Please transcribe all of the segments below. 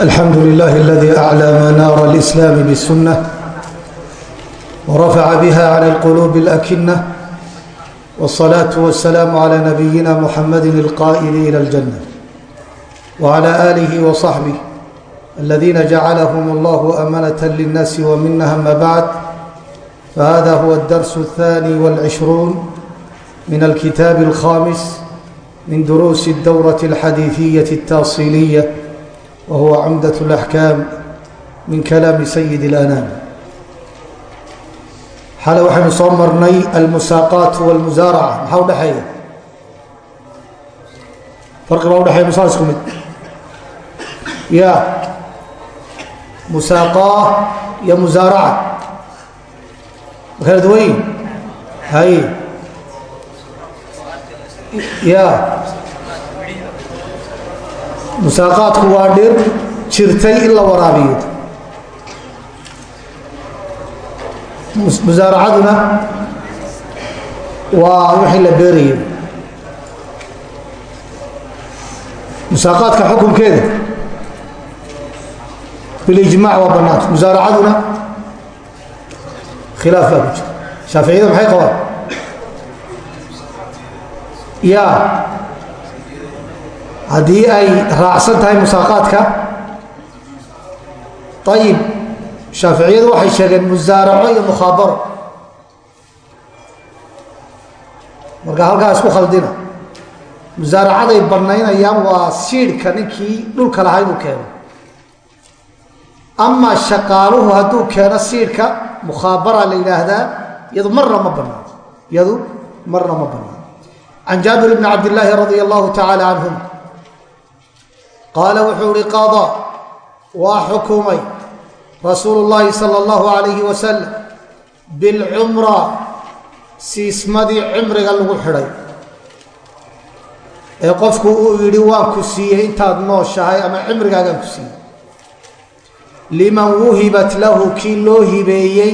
الحمد لله الذي أعلى منار الإسلام بالسنة ورفع بها عن القلوب الأكنة والصلاة والسلام على نبينا محمد القائل إلى الجنة وعلى آله وصحبه الذين جعلهم الله أمنة للناس ومنها أما بعد فهذا هو الدرس الثاني والعشرون من الكتاب الخامس من دروس الدورة الحديثية التاصيلية وهو cمدة الأحكام min kalaami سيد الأناam xale waxaynu soo marnay almusaaqaat wاlmusaaraca maxaa udhexeeya farqi baa udhexeya musaa isku mid ya musaaqaa iyo musaaraca ma kala duwan yihin hay ya musaaqaadku waa dhir jirtay in la waraabiyo. Musaaracaduna waa wixii la beerayo musaaqaadka xukunkeeda bilijmac waa bannaanta musaaracaduna khilaaf baa ku jira. Shaaficiyada maxay qabaan? Ya haddii ay raacsan tahay musaaqaadka ayib shaaficiyadu waxay sheegeen musaaraco iyo mukhaabaro marka halkaa isku khaldina musaaracaday banaynayaan waa siidhka ninkii dhulka lahaa inuu keeno. Amaa shaqaaluhu hadduu keeno siidhka mukhaabara la yidhaahdaa iyadu marna ma banaan iyadu marna ma banaan can jaabir bni cabd illaahi radia allahu tacaala canhum qaala wuxuu ihi qada waa xukumay rasuulu llaahi sala allahu alayhi wasalam bilcumra siismadii cimriga lagu xidhay. Ee qofku uu yidhi waan ku siiyey intaad nooshahay ama cimrigaagaan ku siiyey. Liman wuhibat lahu kii loo hibeeyey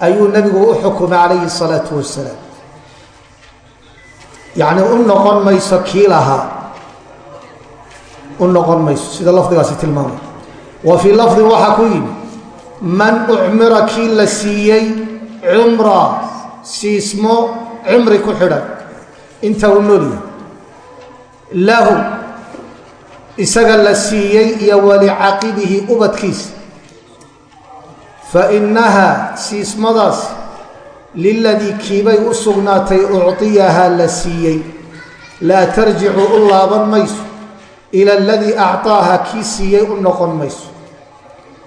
ayuu nebigu u xukumay calayhi salaatu wasalaam yacnii u noqon mayso kii lahaa u noqon mayso sida lafdigaasi tilmaamay. Wa fii lafdin waxaa ku yimi man ucmira kii la siiyey cumra siismo cimri ku xidhan inta uu noolyahay lahu isaga la siiyey iyo walicaqibihi ubadkiisa. Fa innahaa siismadaas liladii kiibay u sugnaatay ucطiyahaa la siiyey. Laa tarjicu u laaban mayso ila aladii acطaaha kii siiyey u noqon mayso.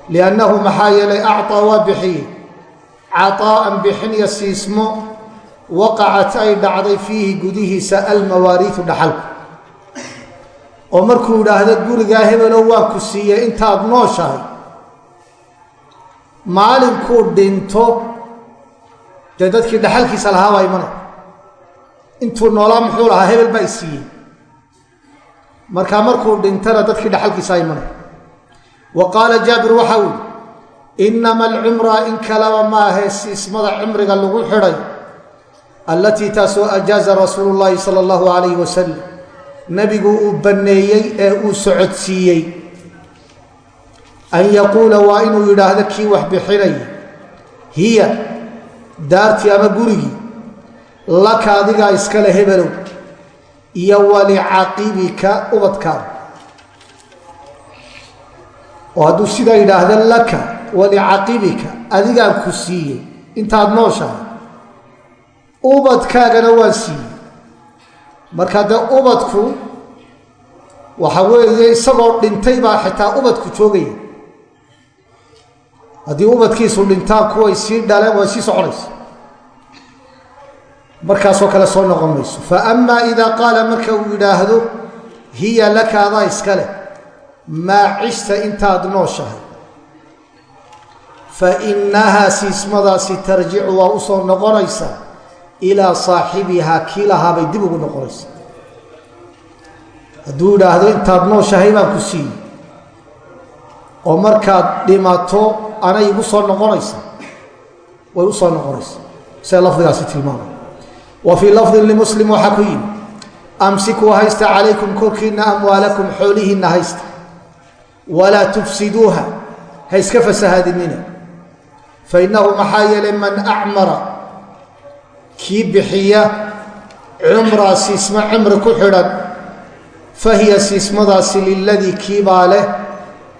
Liannahu maxaa yeelay acطaa waa bixiyey. Cataa'an bixinyo siismo waqacat ay dhacday fiihi gudihiisa almawaariidu dhaxalku. Oo markuu idhaahdo gurigaa hebelow waan ku siiyey intaad nooshahay. Maalinkuu dhinto dee dadkii dhaxalkiisa lahaabaa imano intuu noolaa muxuu lahaa hebel baa i siiyey markaa markuu dhintana dadkii dhaxalkiisa imanay. Wa qaala jaabir waxa uu inama alcumra in kalaba maahe siismada cimriga lagu xidhay allatii taasoo ajaaza rasuulu llaahi sala allahu calayhi wasalam nebigu uu banneeyey ee uu socodsiiyey. An yaquula waa inuu yidhaahdo kii wax bixinaya hiya daartii ama gurigii laka adigaa iskale hebelow iyo walicaqibika ubadkaada oo hadduu sidaa yidhaahda laka walicaqibika adigaan ku siiyey intaad nooshahay ubadkaagana waan siiyey. Marka dee ubadku waxa weeye isagoo dhintay baa xitaa ubadku joogaya. Haddii ubadkiisu dhintaan kuway sii dhaleen way sii soconaysa markaasoo kale soo noqon mayso. Faama ida qaala marka uu yidhaahdo hiya laka adaa iska leh maa cishta intaad nooshahay. Fa innahaa siismadaasi tarjicu waa u soo noqonaysaa ilaa saaxibihaa kii lahaabay dib ugu noqonaysaa hadduu yidhaahdo intaad nooshahay baan ku siiyey. Oo markaad dhimato anay igu soo noqonaysaa way u soo noqonaysaa sida lafdigaasi tilmaamay wa fii lafdin limuslim waxaa ku yimi amsikuu haysta calaykum korkiinna amwaalakum xoolihiinna haysta walaa tufsiduuha. Ha iska fasahaadinina. Fainahu maxaa yeelay man acmara kii bixiya cumraa siismo cimri ku xidhan fahiya siismadaasi liladii kiibaa leh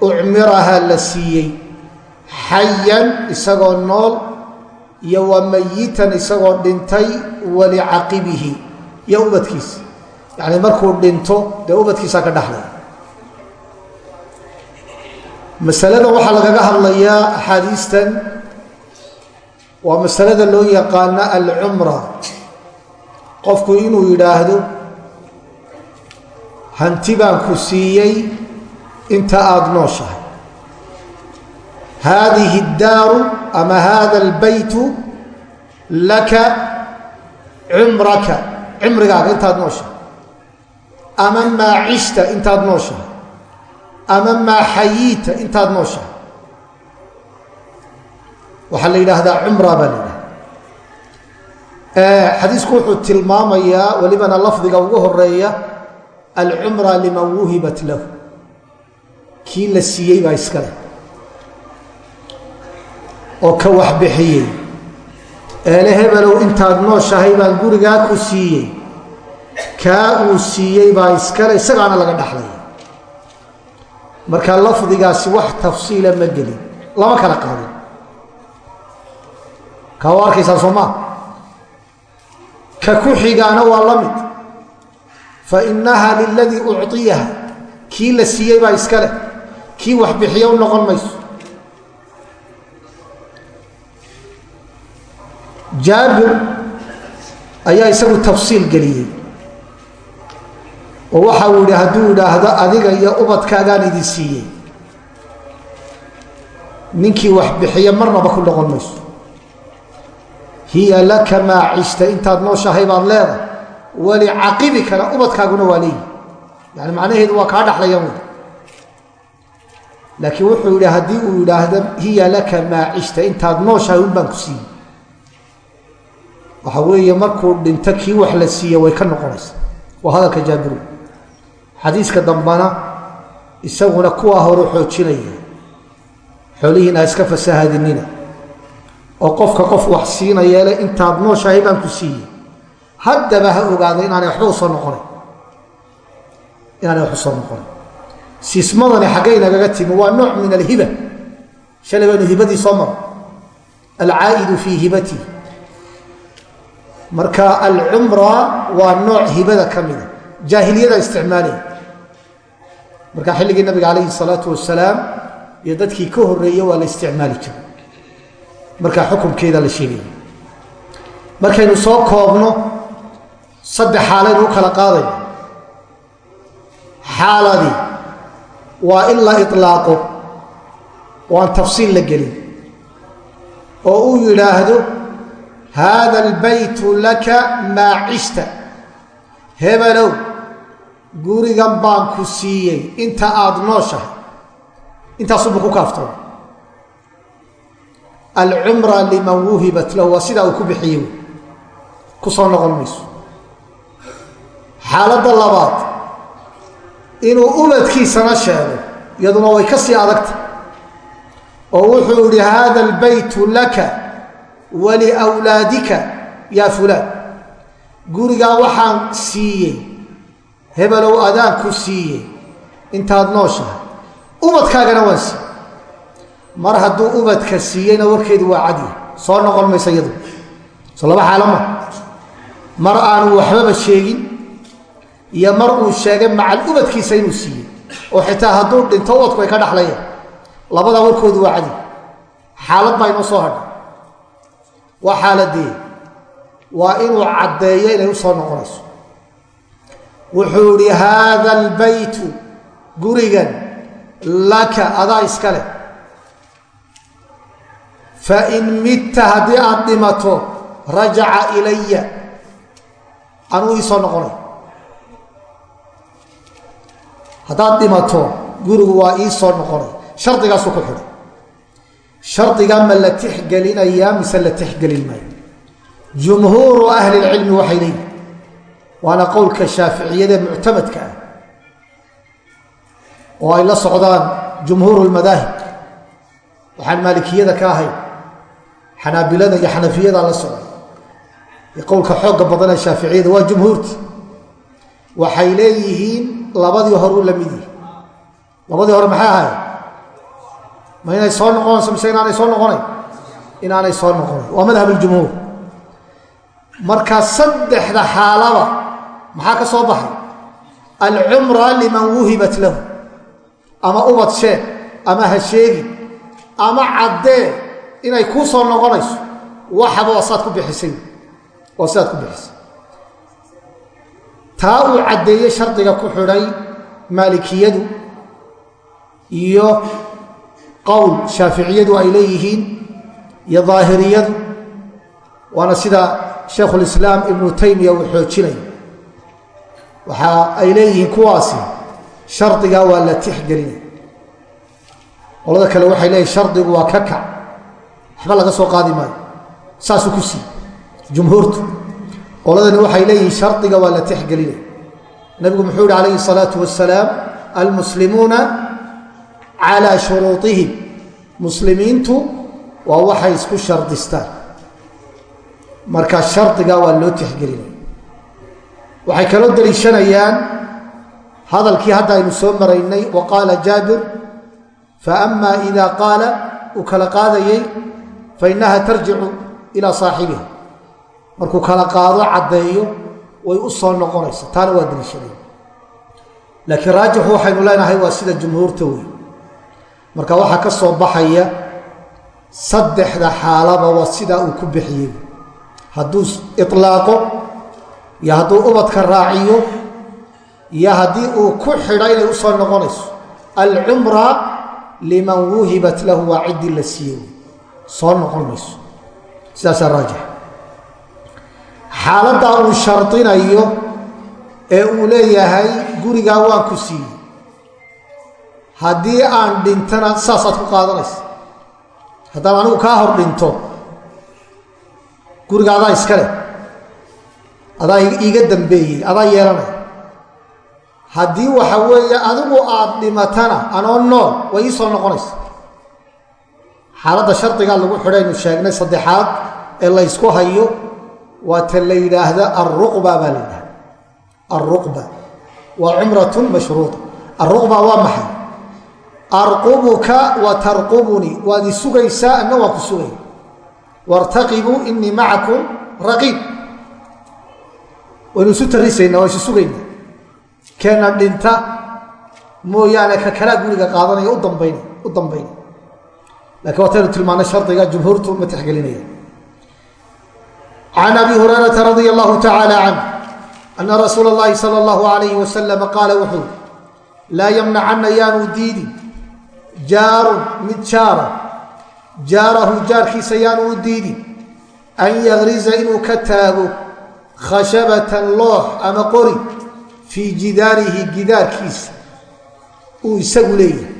ucmiraha la siiyey. Xayan isagoo nool iyo wa mayitan isagoo dhintay walicaqibihi iyo ubadkiisa yacni markuu dhinto dee ubadkiisaa ka dhaxlay. Masaladan waxaa lagaga hadlayaa axaadiistan waa masalada loo yaqaano alcumra. Qofku inuu yidhaahdo hanti baan ku siiyey inta aada nooshahay. Haadihi اddaaru ama hada اlbaytu laka cumraka cimrigaaga intaad nooshahay ama maa cishta intaad nooshahay ama maa xayiita intaad nooshahay waxaa la yidhaahdaa cumra baa la yidhahda xadiisku wuxuu tilmaamayaa welibana lafdiga ugu horreeya alcumra liman wuhibat lahu kii la siiyey oo ka wax bixiyey. Eele hebelow intaad nooshahay baan gurigaa ku siiyey. Kaa uu siiyey baa iskale isagaana laga dhaxlaya marka lafdigaasi wax tafsiila ma gelin lama kala qaadin. Kaa waa arkaysaa soo maa ka ku xigaana waa la mid. Fa inaha liladii ucطiyaha kii la siiyey baa iska leh kii wax bixiya u noqon mayso jaabir ayaa isagu tafsiil geliyey. Oo waxa uu yihi hadduu idhaahdo adiga iyo ubadkaagaan idin siiyey. Ninkii wax bixiya marnaba ku noqon mayso. Hiya laka maa cishta intaad nooshahay baad leedahay. Walicaqibikana ubadkaaguna waa leeyihi yani macnaheedu waa kaa dhaxlayaan wey laakiin wuxuu yidhi haddii uu yidhaahdo hiya laka maa cishta intaad nooshahay un baan ku siiyey waxa weeye markuu dhinto kii wax la siiye way ka noqonaysa. Waa hadalka jaabiru. Xadiiska dambana isaguna kuwaa horu xoojinaya. Xoolihiina ha iska fasahadinina oo qofka qof wax siinayeele intaad nooshahay baan ku siiyey. Haddaba ha ogaado inaanay waxba u soo noqonayn inaanay wax u soo noqonayn siismadani xaggay nagaga timi waa nooc min alhiba. Shalay baynu hibadii soo maro. Alcaa'idu fii hibatihi marka alcumra waa nooc hibada ka mida jaahiliyada isticmaalaya marka xilligii nabiga calayhi salaatu wasalaam iyo dadkii ka horeeye waa la isticmaali jiray. Markaa xukunkeeda la sheegaya markaynu soo koobno saddex xaalaynu u kala qaadayno xaaladii waa in la ilaaqo oo aan tafsiil la gelin. Oo uu yidhaahdo haada albaytu laka maa cishta hebelow gurigan baan ku siiyey. Inta aada nooshahay. Intaasuba ku kaaftoon alcumra liman wuhibat lahu waa sidaa uu ku bixiyey. Wey ku soo noqon mayso. Xaaladda labaad inuu ubadkiisana sheego iyaduna way ka adagta oo wuxuu yihi hada albaytu laka waliwlaadika yaa fulaan. Gurigaa waxaan siiyey hebelow adaanku siiyey intaad nooshahay. Ubadkaagana waan siiyey. Mar hadduu ubadka siiyeyna warkeedu waa cadya soo noqon maysa iyadu. Soo laba xaalo ma. Mar aanu waxbaba sheegin iyo mar uu sheegay macal ubadkiisa inuu siiyey oo xitaa hadduu dhinto ubadku ay ka dhaxlayaan. Labadaa warkoodu waa cadya xaalad baa inoo soo hadhay waa xaaladee waa inuu caddeeyo inay u soo noqonayso. Wuxuu idhi haada albaytu gurigan laka adaa iska leh. Fain midta haddii aad dhimato rajaca ilaya anuu ii soo noqonay. Haddaad dhimato gurigu waa ii soo noqonay. Shardigaasuu ku xidhay shardiga ma la tixgelinayaa mise la tixgelin maayo? Jumhuuru ahli lcilmi waxay leeyihiin waana qowlka shaaficiyadee muctamadka ah. Oo ay la socdaan jumhuur lmadaahib waxaan maalikiyada ka ahayn xanaabilada iyo xanafiyada la socda. Iyo qowlka xooga badan ee shaaficiyada waa jumhuurti waxay leeyihiin labadii hore la mid yihi labadii hore maxay ahayd ma inay soo noqonayso mise inaanay soo noqonayn inaanay soo noqonayn waa madhab اljumhuur marka saddexda xaalaba maxaa ka soo baxay? Alcumra liman wuhibat lahu. Ama ubad sheeg ama ha sheegi ama caddee inay kuu soo noqonayso waxaba waa saad ku bixisay waa sidaad ku bixisay taa uu caddeeyey shardiga ku xidhay maalikiyadu iyo qowl shaaficiyadu ay leeyihiin iyo daahiriyadu waana sida shaykhulislaam ibnu taymiya uu xoojinaya waxa ay leeyihiin kuwaasi shardigaa waa la tixgelinaya qolada kale waxay leeyihiin shardigu waa ka kac. Waxba laga soo qaadi maayo. Saasuu ku sii jumhuurtu. Qoladani waxay leeyihiin shardiga waa la tixgelinaya nabigu muxuu yihi calayhi الsalaatu wasalaam almuslimuuna calaa shuruuطihim muslimiintu waa waxay isku shardistaan. Marka shardiga waa loo tixgelinaya waxay kaloo deliishanayaan hadalkii hadda aynu soo maraynay wa qaala jaabir faama ida qaala uu kala qaadayey fainaha tarjicu ilaa saaxibiha. Markuu kala qaado caddeeyo way u soo noqonaysa taana waa deliishanaya laakiin raajixu waxaynu leenahay waa sida jumhuurta wey marka waxaa ka soo baxaya saddexda xaalaba waa sidaa uu ku bixiyey. Hadduu ilaaqo iyo hadduu ubadka raaciyo iyo haddii uu ku xidho inay u soo noqonayso. Alcumra liman wuhibat lahu waa ciddii la siiyey. Soo noqon mayso sidaasaa raajix. Xaaladdaa uu shardinayo ee uu leeyahay gurigaa waan ku siiyey haddii aan dhintana saasaad ku qaadanaysa haddaan anigu kaa hor dhinto guriga adaa iska leh adaa iiga dambeeyey adaa yeelanaya haddii waxa weeye adigu aad dhimatana anoo nool way ii soo noqonaysa xaaladda shardigaa lagu xidhaynu sheegnay saddexaad ee laysku hayo waa ta la yidhaahda alruqba baa la yidhahda alruqba waa cumratun mashruuda alruqba waa maxay arqubuka wa tarqubunii waad i sugaysaa waan ku sugaya wartaqibuu inii macakum raqiib waynu isu tarisaynaa waan isu sugaynaa keena dhinta mooyaane ka kalaa guriga qaadanaya u dambayn u dambayna lakiin waataynu tilmaanay shardiga jumhuurtu ma tixgelinaya can abi hurayrata radia allahu tacaala canh ana rasuula اllahi sala allahu alayhi wasalam qaala wuxuu laa yamnacana yaanu diidi jaarun mid jaara. Jaarahu jaarkiisa yaanu u diidi. An yagriza inuu ka taago khashabatan loox ama qori fii jidaarihi gidaarkiisa uu isagu leeyahay.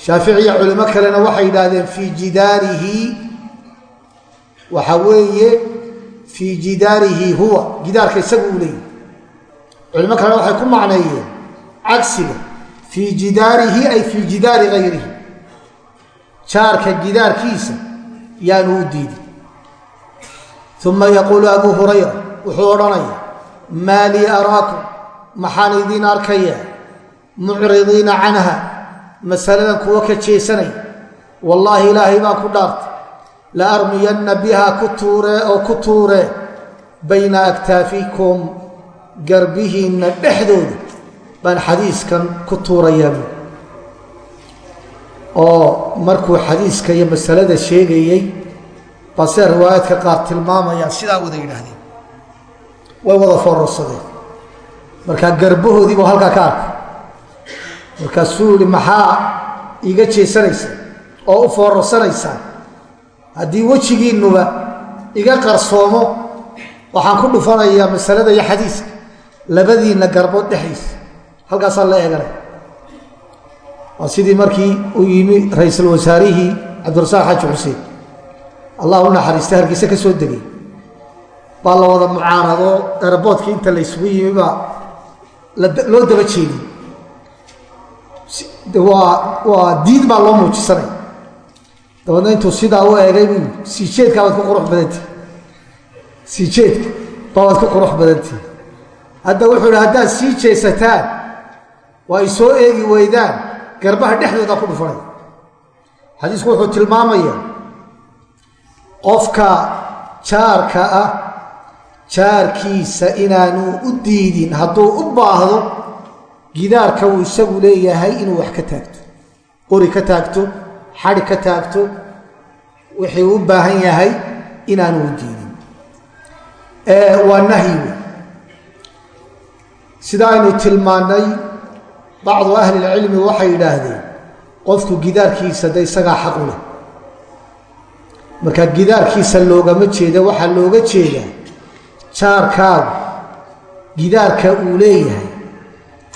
Shaaficiya culimo kalena waxay yidhaahdeen fii jidaarihi waxa weeye fii jidaarihi huwa gidaarka isagu uu leeyahay. Culimo kalena waxay ku macneeyeen cagsiga fii jidaarihi ay fii jidaari gayrihi. Jaarka gidaarkiisa yaanu u diidin. Uma yaquulu abuu hurayra wuxuu odhanaya maa lii araakum maxaan idiin arkaya mucridiina canha masaladan kuwa ka jeesanaya. Wallaahi ilaahay baan ku dhaartay. La armiyanna bihaa ku tuuree oo ku tuuree bayna aktaafikum garbihiinna dhexdooda baan xadiiskan ku tuurayaa oo markuu xadiiska iyo masalada sheegayey basee riwaayaadka qaar tilmaamayaan sidaa wada yidhaahdeen. Way wada foororsadeen markaa garbahoodiibuu halkaa ka arkay. Markaasuu yihi maxaa iiga jeesanaysa oo u foororsanaysaa haddii wejigiinnuba iga qarsoomo waxaan ku dhufanayaa masalada iyo xadiiska. Labadiinna garbood dhexdiisa halkaasaa la eeganay. Waa sidii markii uu yimi ra'iisul wasaarihii cabdirasaaq xaaji xuseen allah u naxariista hargeyse ka soo degay. Baa la wada mucaanado eraboodkii inta la ysugu yimi baa loo daba jeediyey waa waa diid baa loo muujisanaya dabeedna intuu sidaa u eegay buu siijeedkaa baad ku qurux badantihi siijeedka baabaad ku qurux badantihi hadda wuxuu idhi haddaad sii jeesataan waa ay soo eegi weydaan garbaha dhexdooda ku dhufanaya xadiisku wuxuu tilmaamaya qofka jaarka ah jaarkiisa inaanu u diidin. Hadduu u baahdo gidaarka uu isagu leeyahay inuu wax ka taagto qori ka taagto xadi ka taagto wixii u baahan yahay inaanu u diidin. Waa nahyi wey sida aynu tilmaannay bacdu ahli lcilmi waxay yidhaahdeen qofku gidaarkiisa de isagaa xaq u leh marka gidaarkiisa loogama jeeda waxaa looga jeedaa jaarkaagu gidaarka uu leeyahay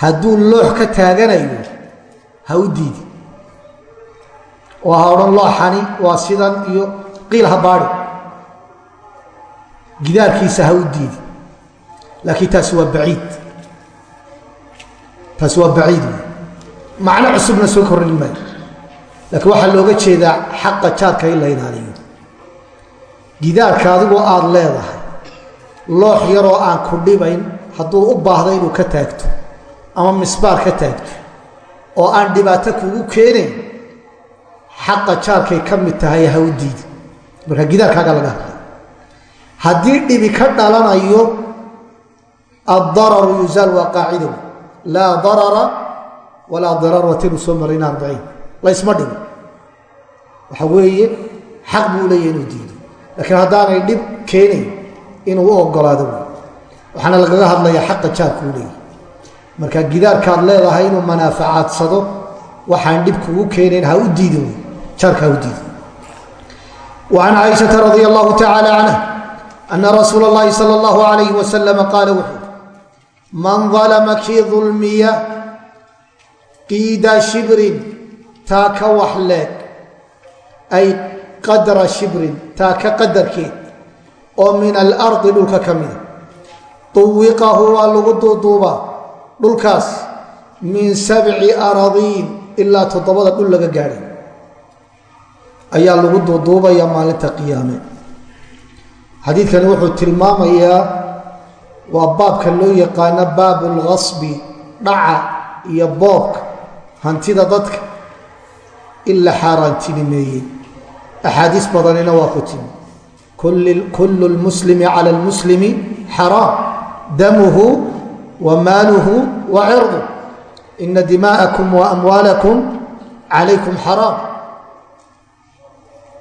hadduu loox ka taaganayo ha u diidi oo ha odhan looxani waa sidan iyo qiil ha baadi gidaarkiisa ha u diidi laakiin taasi waa baciid taasi waa baciid macno cusubna soo korrin maayo. Laakiin waxaa looga jeedaa xaqa jaarka in la ilaaliyo. Gidaarka adigoo aada leedahay loox yaroo aan ku dhibayn hadduu u baahdo inuu ka taagto ama misbaar ka taagto oo aan dhibaato kugu keenayn xaqa jaarkay ka mid tahay ha u diidi marka gidaarkaaga laga hadlay. Haddii dhibi ka dhalanayo addararu yuzaal waa qaacidow laa darara walaa dirar wataynu soo marayna arbaciin laysma dhibo waxa weeye xaq buu leeyahy inuu diido laakiin haddaanay dhib keenayn inuu u ogolaado wey waxaana lagaga hadlayaa xaqa jaarkuu leeyahy marka gidaarkaad leedahay inuu manaaficaadsado waxaan dhib kugu keenayn ha u diidi wey jaarka ha u diidi وعن عائشة رضي الله تعالى عنها أن رسول الله صلى الله عليه وسلم قال وxuu man dalama kii dulmiya qiida shibrin taa ka waxleeg ay qadra shibrin taa ka qadarkeed. Oo min alardi dhulka ka mida tuwiqahu waa lagu duuduubaa dhulkaas. Min sabci aradiin ilaa toddobada dhul laga gaadhay. Ayaa lagu duuduubayaa maalinta qiyaame. Xadiidkani wuxuu tilmaamayaa waa baabka loo yaqaano baabu lgasbi dhaca iyo boobka hantida dadka in la xaaraantinimeeyey axaadiis badanina waa ku timi. Kullu lmuslimi cala lmuslimi xaraam. Damuhu wa maaluhu wa cirdu. Ina dimaa'akum wa amwaalakum calaykum xaraam.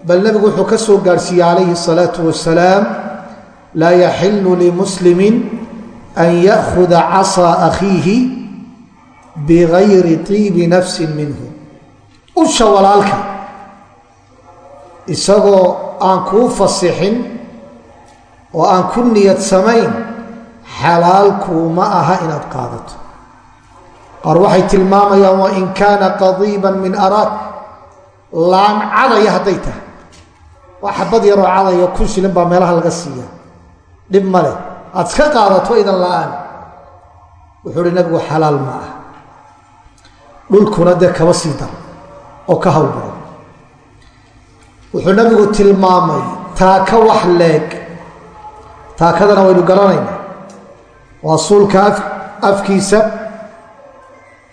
Bal nebigu wuxuu ka soo gaarhsiiyey calayhi الsalaatu wasalaam laa yaxilu limuslimin an ya'khuda casaa akhiihi bigayri tiibi nafsin minhu usha walaalka isagoo aan kuu fasixin oo aan ku niyad samayn xalaalkuuma aha inaad qaadato qaar waxay tilmaamayaan wain kaana qadiiba min araak laan cadaya hadday tahay waa xabad yaroo cadaya kun baa meelaha laga siiya dhib ma leh aad iska qaadato idan la'aan. Wuxuu uhi nabigu xalaal ma ah. Dhulkuna dee kaba sii daro oo ka hawlbaro wuxuu nabigu tilmaamay taaka wax leeg. Taakadana waynu garanaynaa. Waa suulka afkiisa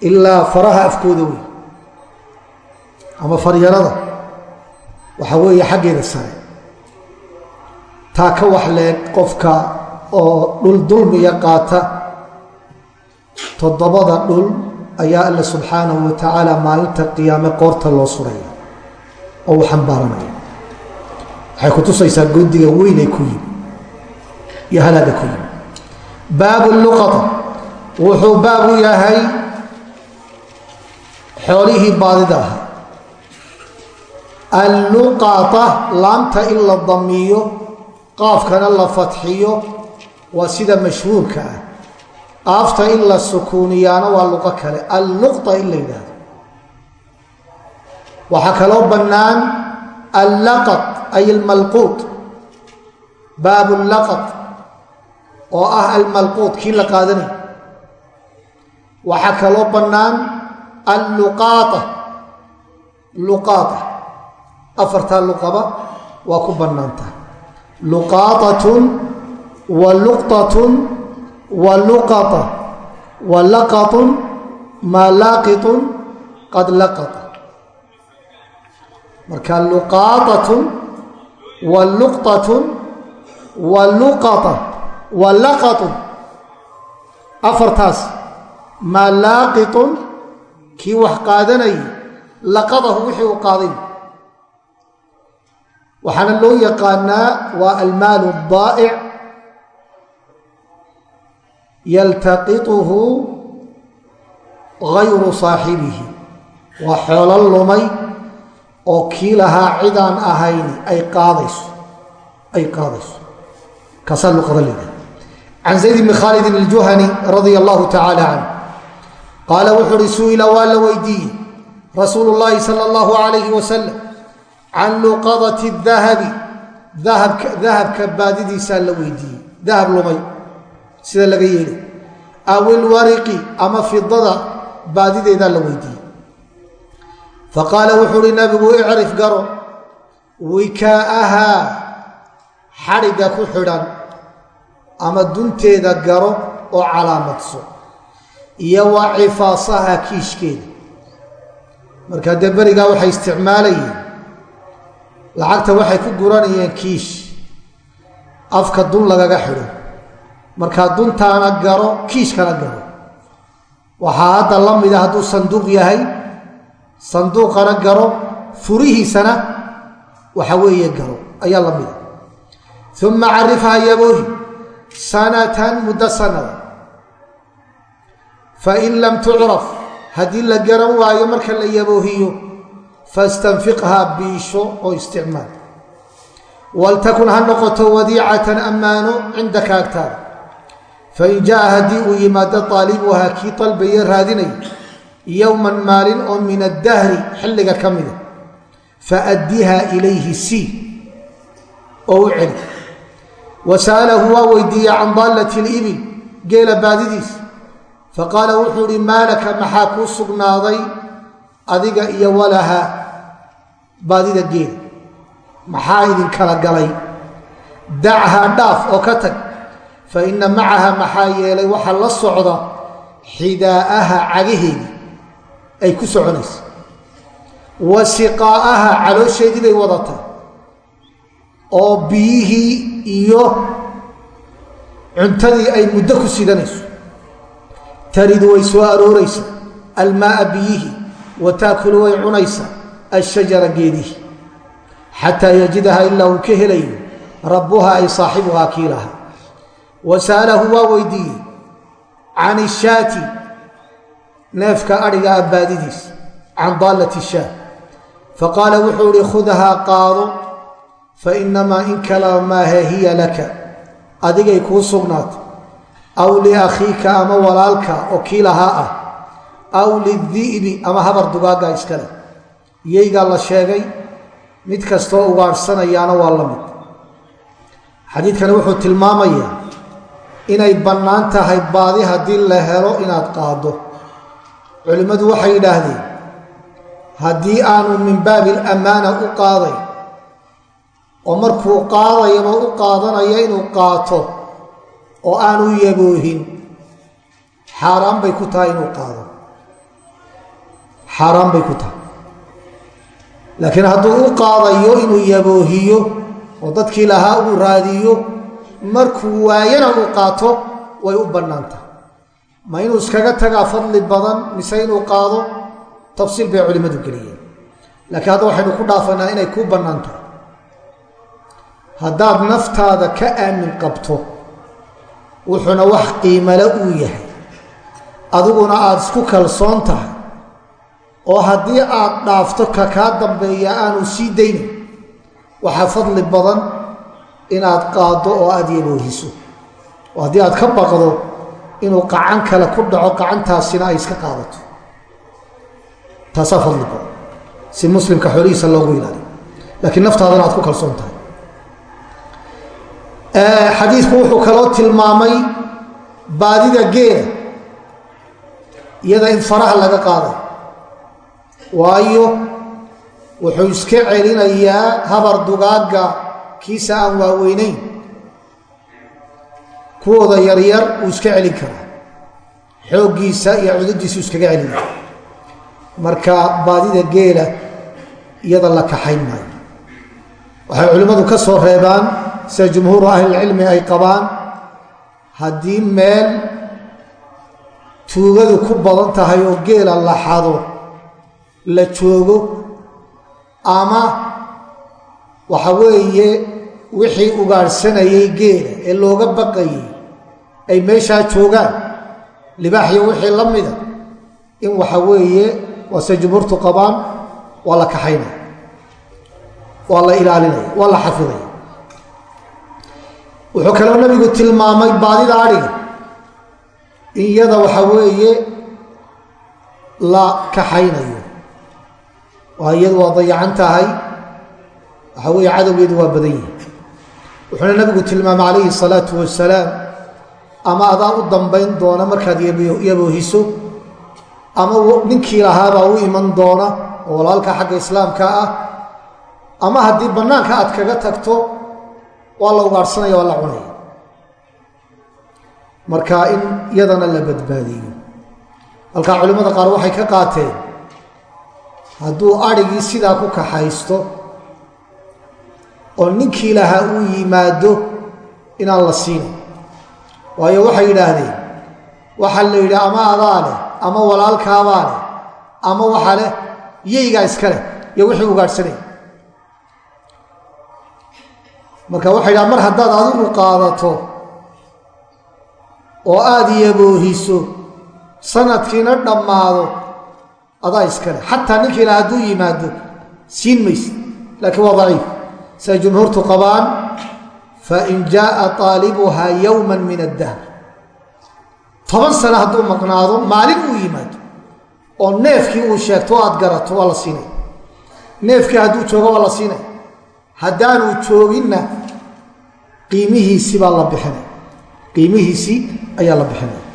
ilaa faraha afkooda wey ama faryarada. Waxaa weeye xaggeeda sare. Taaka wax leeg qofka oo dhul dulmiya qaata toddobada dhul ayaa alla subxaanahu wa tacaala maalinta qiyaame qoorta loo suraya. Oo uu xambaaranaya waxay ku tusaysaa gundiga weynay ku yimi iyo halaaga ku yimi baabu luqata wuxuu baabu yahay xoolihii baadida ahaa. Alluqata laamta in la damiyo qaafkana la fatxiyo waa sida mashhuurka ah. Qaafta in la sukuuniyaana waa luqo kale. Alluqta in la yidhaahdo. Waxaa kaloo bannaan allaqad ay almalquud baabu laqad oo ah almalquud kii la qaadanay waxaa kaloo bannaan alluqaaa luqaaa afartaa luqaba waa ku bannaantaha luqaaatun wa luqatun wa luqaa wa laqatun maa laaqitun qad laqata marka luqaaatun wa luqatun wa luqaa wa laqatun afartaas maa laaqitun kii wax qaadanayay laqadahu wixii uu qaaday waxaana loo yaqaanaa waa almaalu daa'ic yaltaqituhu gayru saaxibihi. Waa xoolo lumay oo kii lahaa cidaan ahayni ay qaadayso ay qaadayso. Kaasaa luqada leedahay can zayd bni khaalidin aljuhani radia allahu tacaala canh qaala wuxuu uhi su'ila waa la weydiiyey rasuulu llaahi sala allahu calayhi wasalam can luqadati dahabi dahabka dahabka baadidiisaa la weydiiyey. Dahab lumay sida laga yeeli. Aw ilwariqi ama fidada baadideedaa la weydiiyey. Faqaala wuxuu uhi nabigu icrif garo wikaa'ahaa xadhigga ku xidhan ama dunteeda garo oo calaamadso iyo wa cifaasaha kiishkeeda. Markaa dee berigaa waxay isticmaalayeen. Lacagta waxay ku guranayeen kiish. Afka dun lagaga xidho markaa duntaana garo kiishkana garo. Waxaa hadda la mida hadduu sanduuq yahay sanduuqana garo furihiisana waxa weeye garo. Ayaa la mida uma carifha yaboohi sanatan muddo sanada. Fain lam tucraf haddii la garan waayo marka la yaboohiyo fastanfiqhaa biisho oo isticmaal. Waltakun ha noqoto wadiicatan ammaano cindaka agtaada fain jaa haddii uu yimaado aalibuhaa kii dalbaya raadinaya yowman maalin oo min addahri xilliga ka mida faaddiha ilayhi sii oo u celi wa sa'alahu waa weydiiya can daallati libil geela baadidiisa faqaala wuxuu ihi maalaka maxaa kuu sugnaaday adiga iyo walaha baadida geela maxaa idinkala galay dachaa dhaaf oo ka tag fa inna macaha maxaa yeelay waxaa la socda xidaa'aha cagaheedii ay ku soconaysa wa siqaa'aha caloosheedii bay wadataa oo biyihii iyo cuntadii ay muddo ku sidanayso taridu way soo arooraysa almaaa biyihii wa taakulu way cunaysa ashajara geedihi xataa yajidaha ilaa uu ka helayo rabbuha ay saaxibuhaa kiilaha wa sa'alahu waa weydiiyey can ishaati neefka adhiga ah baadidiis can daallati shaa faqaala wuxuu ihi khudhaa qaado fa inamaa in kalaa maaha hiya laka. Adigay kuu sugnaatay aw liakhiika ama walaalka oo kii lahaa ah aw lidi'bi ama habar dugaagga iskale yeygaa la sheegay mid kastoo ugaadhsanayaana waa la mid. Xadiidkani wuxuu tilmaamayaa inay bannaan tahay baadi haddii la helo inaad qaaddo. Culimmadu waxay yidhaahdeen haddii aanu min baabi alamaana u qaaday oo markuu qaadayaba u qaadanaya inuu qaato oo aanu yaboohin xaaraan bay ku tahay inuu qaado. Xaaraan bay ku tahay. Laakiin hadduu u qaadayo inuu yaboohiyo oo dadkii lahaa uu raadiyo markuu waayana uu qaato way u bannaan tahay ma inuu iskaga tagaa fadli badan mise inuu qaado tafsiil bay culimmadu geliyeen. Laakiin hadda waxaynu ku dhaafanaa inay kuu bannaan tahay haddaad naftaada ka aamin qabto wuxuuna wax qiimale uu yahay. Adiguna aada isku kalsoon tahay. Oo haddii aad dhaafto ka kaa dambeeya aanu sii daynin. Waxaa fadli badan inaad qaaddo oo aada yaboohiso oo haddii aad ka baqdo inuu qacan kale ku dhaco qacantaasina ay iska qaadato. Taasaa fadli badan. Si muslimka xoolihiisa loogu ilaaliyo. Laakiin naftaadana aad ku kalsoon tahay. Xadiidku wuxuu kaloo tilmaamay baadida geela iyada in faraha laga qaaday waayo wuxuu iska celinayaa habar dugaagga kiisa aan waaweynayn. Kuwooda yaryar uu iska celin karaa xooggiisa iyo cududiisu iskaga celinaya marka baadida geela iyada la kaxayn maayo. Waxay culimmadu ka soo reebaan sida jumhuuru ahlilcilmi ay qabaan haddii meel tuugadu ku badan tahay oo geela la xado la joogo ama waxa weeye wixii ugaadhsanayay geela ee looga baqayay ay meeshaa joogaan. Libaaxyo wixii la mida in waxa weeye waa se jumhuurtu qabaan waa la kaxaynaya waa la ilaalinaya waa la xafidaya wuxuu kaloo nabigu tilmaamay baadida adhiga iyada waxa weeye la kaxaynayo. Iyadu waa dayacan tahay waxa weeye cadowgeedu waa badan yihi wuxuuna nabigu tilmaamay calayhi salaatu wasalaam ama adaa u dambayn doona markaad yaboohiso? Ama ninkii lahaabaa u iman doona oo walaalka xagga islaamka ah? Ama haddii bannaanka aad kaga tagto waa la ugaadhsanaya waa la cunaya? Marka in iyadana la badbaadiyo. Halkaa culimmada qaar waxay ka qaateen hadduu adhigii sidaa ku kaxaysto oo ninkii lahaa uu yimaado inaan la siinin. Waayo waxay yidhaahdeen waxaa la yidhi ama adaa leh ama walaalkaabaa leh ama waxa leh yeygaa iska leh iyo wixii ugaadhsanay marka waxay yidhaha mar haddaad adigu qaadato oo aada yaboohiso sanadkiina dhammaado adaa iska leh. Xataa ninkiila hadduu yimaado siin mayse laakiin waa daciif siay jumhuurtu qabaan fain jaaa aalibuha yowma min addahr. Toban sano hadduu maqnaado maalin uu yimaado oo neefkii uu sheegto aad garato waa la siinay. Neefkii hadduu joogo waa la siinay. Haddaanuu jooginna qiimihiisi baa la bixinay. Qiimihiisii ayaa la bixinaya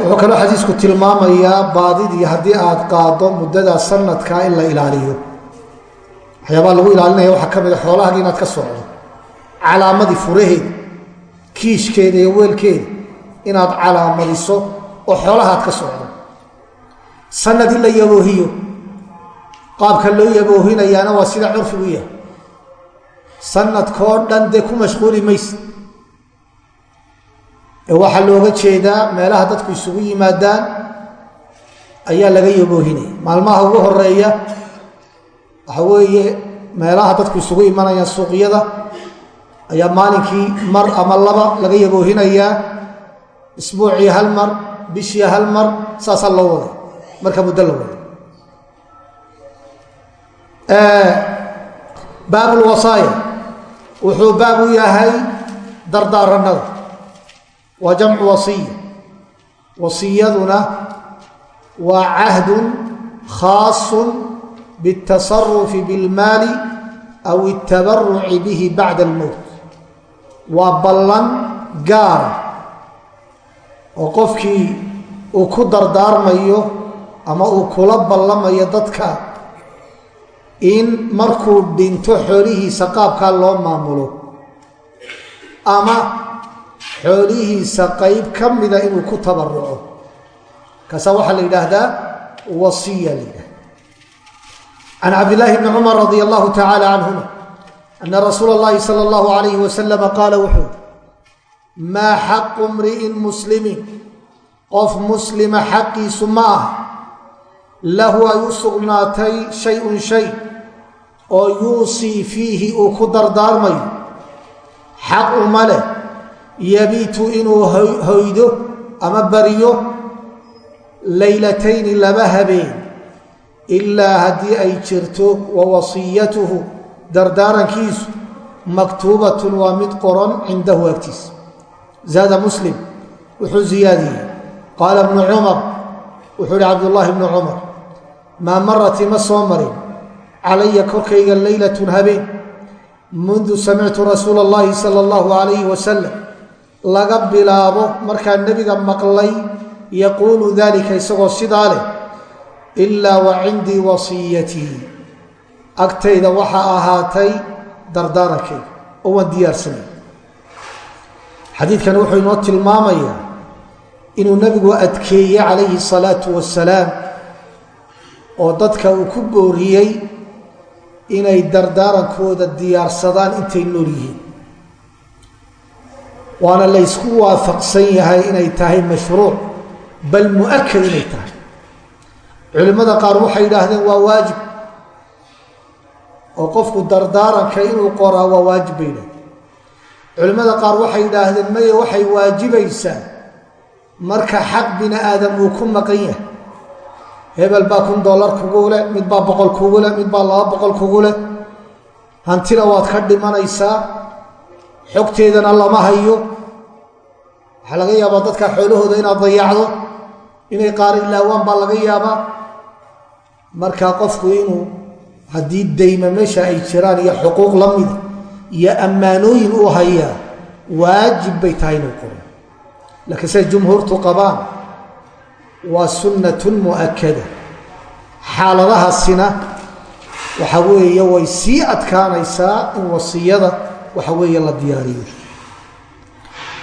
wuxuu kaloo xadiisku tilmaamayaa baadidii haddii aad qaado muddada sanadkaa in la ilaaliyo waxyaabaa lagu ilaalinaya waxaa ka mid a xoolahagi inaad ka socdo. Calaamadii furaheeda kiishkeeda iyo weelkeeda inaad calaamadiso oo xoolaha aad ka socdo. Sanad in la yaboohiyo. Qaabka loo yaboohinayaana waa sida curfigu yahay. Sanadkoo dhan dee ku mashquuli mayse. Ee waxaa looga jeedaa meelaha dadku isugu yimaadaan ayaa laga yaboohinaya. Maalmaha ugu horreeya waxa weeye meelaha dadku isugu imanayaan suuqyada ayaa maalinkii mar ama laba laga yaboohinayaa isbuucii hal mar bishii hal mar saasaa loo waday marka muddo la waday baabulwasaaya wuxuu baab u yahay dardaaranada waa jamcu wasiya wasiyaduna waa cahdun khaasun bitasarufi bilmaali aw itabaruci bihi bacda almowt waa ballan gaara oo qofkii uu ku dardaarmayo ama uu kula ballamayo dadka in markuu dhinto xoolihiisa qaabkaa loo maamulo ama xoolihiisa qeyb ka mida inuu ku tabaruco kaasa waxaa la yidhaahdaa wasiya la yidhahda can cabdillaahi bni cumar radia allahu tacaala canhuma ana rasuula اllahi sala allahu alayhi wasalama qaala wuxuu maa xaqu mri'in muslimin qof muslima xaqiisu ma ah lahu ay u sugnaatay shay-un shay oo yuusii fiihi uu ku dardaarmayo xaq uma leh yabiitu inuu hoydo ama baryo laylatayni laba habeen ilaa haddii ay jirto wa wasiyatuhu dardaarankiisu maktuubatun waa mid qoran cindahu agtiisa zaada muslim wuxuu ziyaadiyey. Qaala bnu cumar wuxuu ihi cabdullaahi bnu cumar maa marat ima soo marin? Calaya korkayga leylatun habeen mundu samictu rasuula allahi sala allahu calayhi wasalam laga bilaabo markaa nebiga maqlay yaquulu dalika isagoo sidaa leh ilaa wa cindii wasiyatii agtayda waxaa ahaatay dardaarankayga oo waan diyaarsanay xadiidkani wuxuu inoo tilmaamayaa inuu nebigu adkeeye calayhi salaatu wasalaam oo dadka uu ku booriyey inay dardaarankooda diyaarsadaan intay nool yihiin. Waana laysku waafaqsan yahay inay tahay mashruuc bal mu'akad inay tahay culimmada qaar waxay yidhaahdeen waa waajib. oo qofku dardaaranka inuu qoraa waa waajib bay yidhahdeen. culimmada qaar waxay yidhaahdeen maye waxay waajibaysaa marka xaq bini aadam uu ku maqan yahay. Hebel baa kun dollar kugu leh mid baa boqol kugu leh mid baa laba boqol kugu leh. Hantina waad ka dhimanaysaa. Xogteedana lama hayo. Waxaa laga yaabaa dadka xoolahooda inaad dayacdo inay qaar ilaawaan baa laga yaabaa marka qofku inuu haddii dayma meesha ay jiraan iyo xuquuq la mida iyo ammaanooyin uu hayaa waajib bay tahay inuu qoro. Laakiin siday jumhuurtu qabaan waa sunnatun mu'akada xaaladahaasina waxa weeye way sii adkaanaysaa in wasiyada waxa weeye la diyaariyo.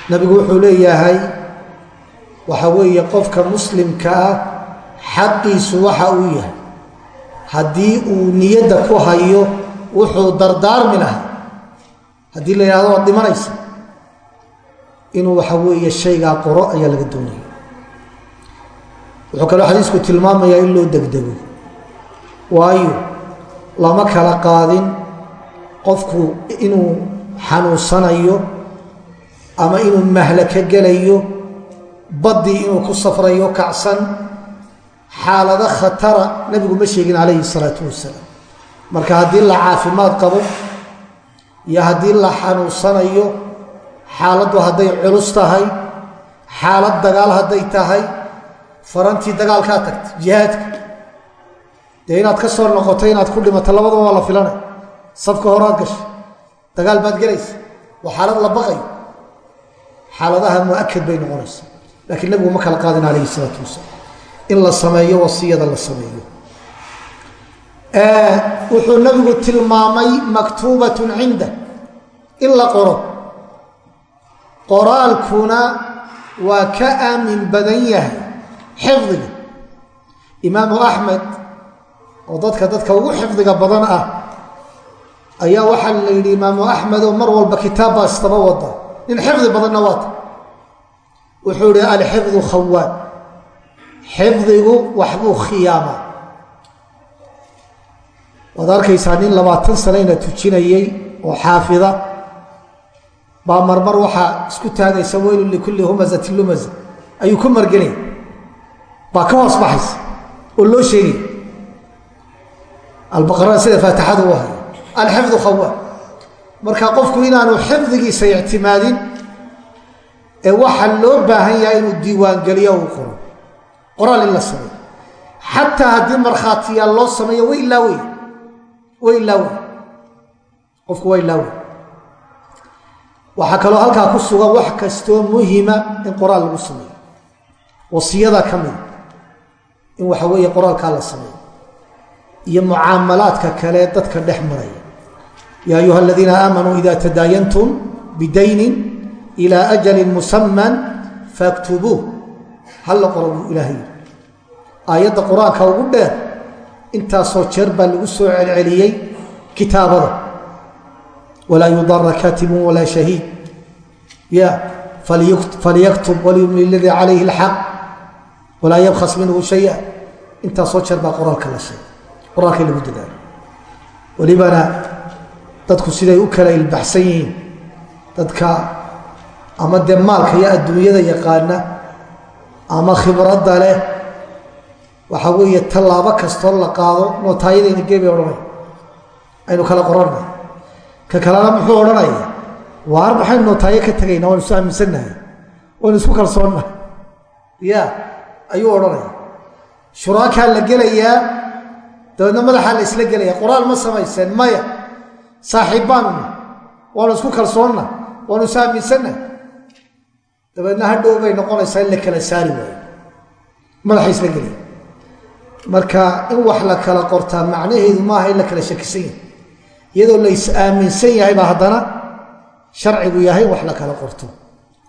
Nabigu wuxuu leeyahay waxa weeye qofka muslimka ah xaqiisu waxa uu yahay haddii uu niyadda ku hayo wuxuu dardaarmi lahaa. Haddii la yidhahdo waad dhimanaysa. Inuu waxa weeye shaygaa qoro ayaa laga doonaya. Wuxuu kaloo xadiisku tilmaamayaa in loo degdego. Waayo lama kala qaadin qofku inuu xanuunsanayo ama inuu mahlaka gelayo baddii inuu ku safrayo kacsan xaalado khatara nabigu ma sheegin calayhi salaatu wasalaam. Marka haddii la caafimaad qabo iyo haddii la xanuunsanayo xaaladdu hadday culus tahay xaalad dagaal hadday tahay farantii dagaalkaa tagta jihaadka. Dee inaad ka soo noqoto inaad ku dhimato labadaba waa la filanay safka horaad gashay dagaal baad gelaysa waa xaalad la baqayo xaaladaha muakad bay noqonaysa. Laakiin nabigu ma kala qaadin calayhi salaatu wasalaam in la sameeyo wasiyada la sameeyo. Wuxuu nabigu tilmaamay maktuubatun cinda in la qoro. Qoraalkuna waa ka aamin badan yahay xifdiga. Imaamu axmed oo dadka dadka ugu xifdiga badan ah ayaa waxaa la yidhi imaamu axmed oo mar walba kitaabbaa istaba wada nin xifdi badanna waata. Wuxuu ihi alxifdu khawaan xifdigu waxbuu khiyaamaa waad arkaysaa nin labaatan sanayna tujinayey oo xaafida. Baa marmar waxaa isku taagaysa weylun likulli humazatin lumaza ayuu ku margelaya baa ka hoos baxaysa oo loo sheegay. Albaqarada sida faatixada u haya alxifdu khawaan marka qofku inaanu xifdigiisa ictimaadin ee waxaa loo baahan yahay inuu diiwaangeliyo uu qoro qoraal in la sameeyo. Xataa haddii markhaatiyaal loo sameeyo way ilaawey way ilaawey qofku waa ilaawey waxaa kaloo halkaa ku sugan wax kastoo muhima in qoraal lagu sameeyo. Wasiyada ka mida in waxa weeye qoraalkaa la sameeyo. Iyo mucaamalaadka kale dadka dhex maraya. Yaa ayuha aladiina aamanuu ida tadaayantum bidaynin ilaa ajalin musaman faaktubuuh halla qoro buu ilaahay yidhi. Aayadda qur'aanka ugu dheer intaasoo jeer baa lagu soo celceliyey kitaabada. Walaa yudara kaatibun walaa shahiid. Ya falyaktub walyumli ladii calayhi alxaq walaa yabkhas minhu shaya. Intaasoo jeer baa qoraalka la sheegay. Qoraalka lagu dadaalo. Welibana dadku siday u kala ilbaxsan yihiin. Dadka ama dee maalka iyo adduunyada yaqaana ama khibradda leh. Waxaa weeye tallaabo kastoo la qaado nootaayadayna geebay odhanaya aynu kala qoranay ka kalena muxuu odhanaya waar maxaynu nootaayo ka tegayna waanu isu aaminsannahay. Waynu isku kalsoonnahay ya ayuu odhanaya shuraakaa la gelayaa dabeedna madaxaa la isla gelaya qoraal ma samayseen maya. Saaxiibbaanuna waanu isku kalsoonna waanu isu aaminsannahay dabeedna hadhow bay noqonaysaa in la kala saari waayo. Madaxa isla gelaya marka in wax la kala qortaa macnaheedu maaha in la kala shakisan yahay. Iyadoo la is aaminsan yahay baa haddana sharcigu yahay wax la kala qorto.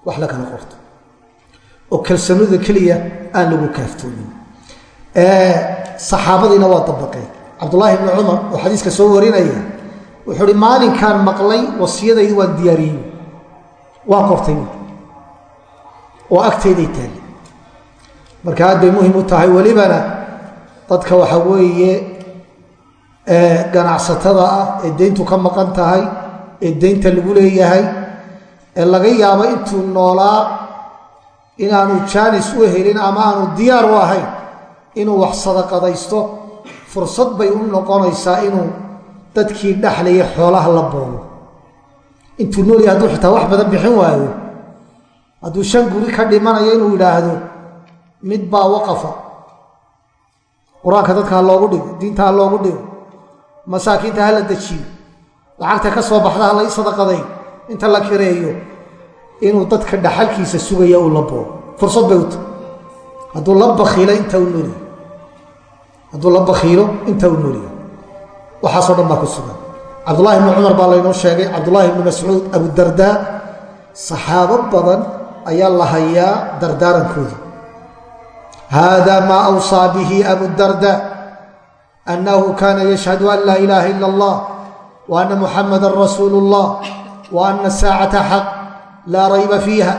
Wax la kala qorto. Oo kalsoonida keliya aan lagu kaaftoomin. Saxaabadiina waa dabaqeen. Cabdulaahi ibni cumar oo xadiiska soo warinaya wuxuu hi maalinkaan maqlay wasiyadaydi waan diyaariyey. Waa qortay oo agteyday taali marka aad bay muhiim u tahay welibana dadka waxa weeye ganacsatada ah ee deyntu ka maqan tahay ee deynta lagu leeyahay ee laga yaabo intuu noolaa inaanu jaanis u helin ama aanu diyaar u ahayn inuu wax sadaqadaysto fursad bay u noqonaysaa inuu dadkii dhexlaya xoolaha la boobo. Intuu noolyahay hadduu xitaa wax badan bixin waayo hadduu shan guri ka dhimanayo inuu yidhaahdo mid baa waqafa. Qur'aanka dadka ha loogu dhigo diinta ha loogu dhigo masaakiinta ha la dejiyo lacagta ka soo baxda ha la sadaqaday inta la kireeyo inuu dadka dhaxalkiisa sugaya uu la boobo fursad bay u tahay. Hadduu la bakiilo inta u noolyahay hadduu la bakiilo inta u noolyahay waxaasoo dhan baa ku sugan. Cabdullahi ibni cumar baa laynoo sheegay cabdullaahi ibni mascuud abudardaa saxaabo badan ayaa la hayaa dardaarankooda hada maa awsaa bihi abudarda annahu kaana yashhadu an laa ilaaha ila allah wa anna muxamadan rasuulu اllah wa ana saacata xaq laa rayba fiiha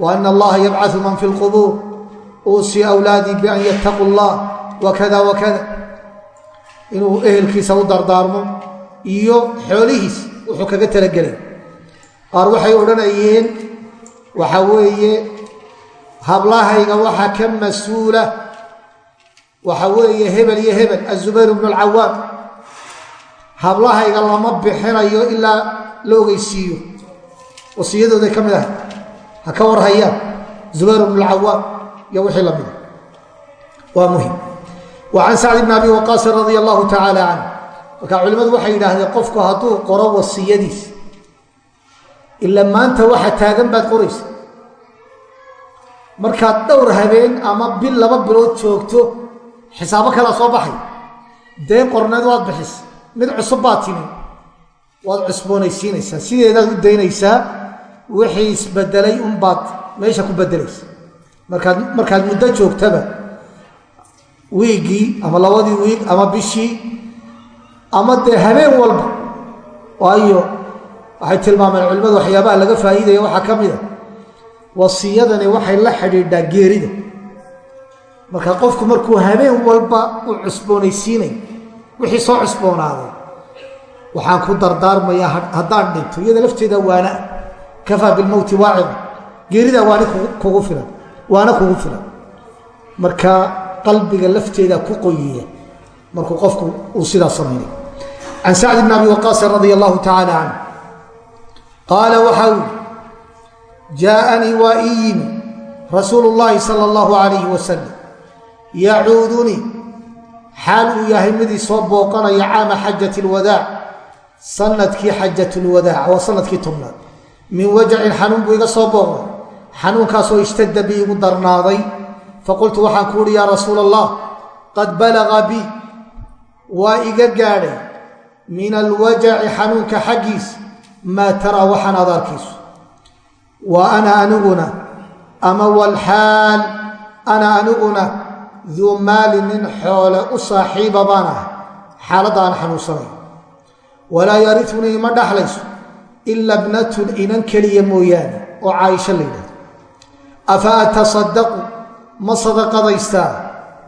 wa ana allaha yabcaثu man fi اlqubuur uusii awlaadii bian yattaquu اllah wakada wakada inuu ehelkiisa u dardaarmo iyo xoolihiis wuxuu kaga talagelay qaar waxay odhanayeen waxa weeye hablahayga waxaa ka mas'uula waxa weeye hebel iyo hebel azubayr bnu alcawaam hablahayga lama bixinayo ilaa la ogeysiiyo. Wasiyadooday ka mid ahay ha ka warhayaan zubayr bnu alcawaam iyo wixii la mida waa muhiim. Wa can sacd bni abi waqaasin radia allahu tacaala canh marka culimmadu waxay yidhaahdeen qofku hadduu qoro wasiyadiis ila maanta waxa taagan baad qoraysa. Markaad dhowr habeen ama bil laba bilood joogto xisaabo kalea soo baxay. Deen qorneed waad bixis. Mid cusub baad timi. Waad cusboonaysiinaysaa. Sideedaad u daynaysaa wixii isbedelay unbaad meesha ku bedelaysa. Markaad markaad muddo joogtaba wiiggii ama labadii wiig ama bishii ama dee habeen walba waayo waxay tilmaameen culimmadu waxyaabaha laga faa'iidaya waxaa ka mid a wasiyadani waxay la xidhiidhaa geerida. Marka qofku markuu habeen walba u cusboonaysiinay wixii soo cusboonaaday waxaan ku dardaarmayaa haddaan dhinto iyada lafteeda waana kafaa bilmowti waacida geeridaa waani kugu filan waana kugu filan. Marka qalbiga lafteeda ku qoyiya markuu qofku uu sidaa samaynay can sacd bn abi waqaasin radia allahu tacaala canh qaala waxa uu jaaanii waa ii yimi rasuulu llaahi sala allahu calayhi wasalam yacuudunii xaal uu yahay midii soo booqanaya caama xajat lwadaac sannadkii xajat lwadaac waa sannadkii tobnaad. Min wajacin xanuun buu iga soo booqday. Xanuunkaasoo ishtadda bi igu darnaaday. Faqultu waxaan ku uhi yaa rasuula allah qad balaga bi waa iga gaadhay. Min alwajaci xanuunka xaggiis maa taraa waxaan aad arkayso. Wa ana aniguna ama walxaal ana aniguna duu maalin nin xoole u saaxiiba baan ahay. Xaaladda aan xanuunsanay walaa yaritunii ma dhaxlayso ila bnatun inan keliya mooyaane oo caaisho la yidhahdo. Afa atasadaqu ma sadaqadaystaa?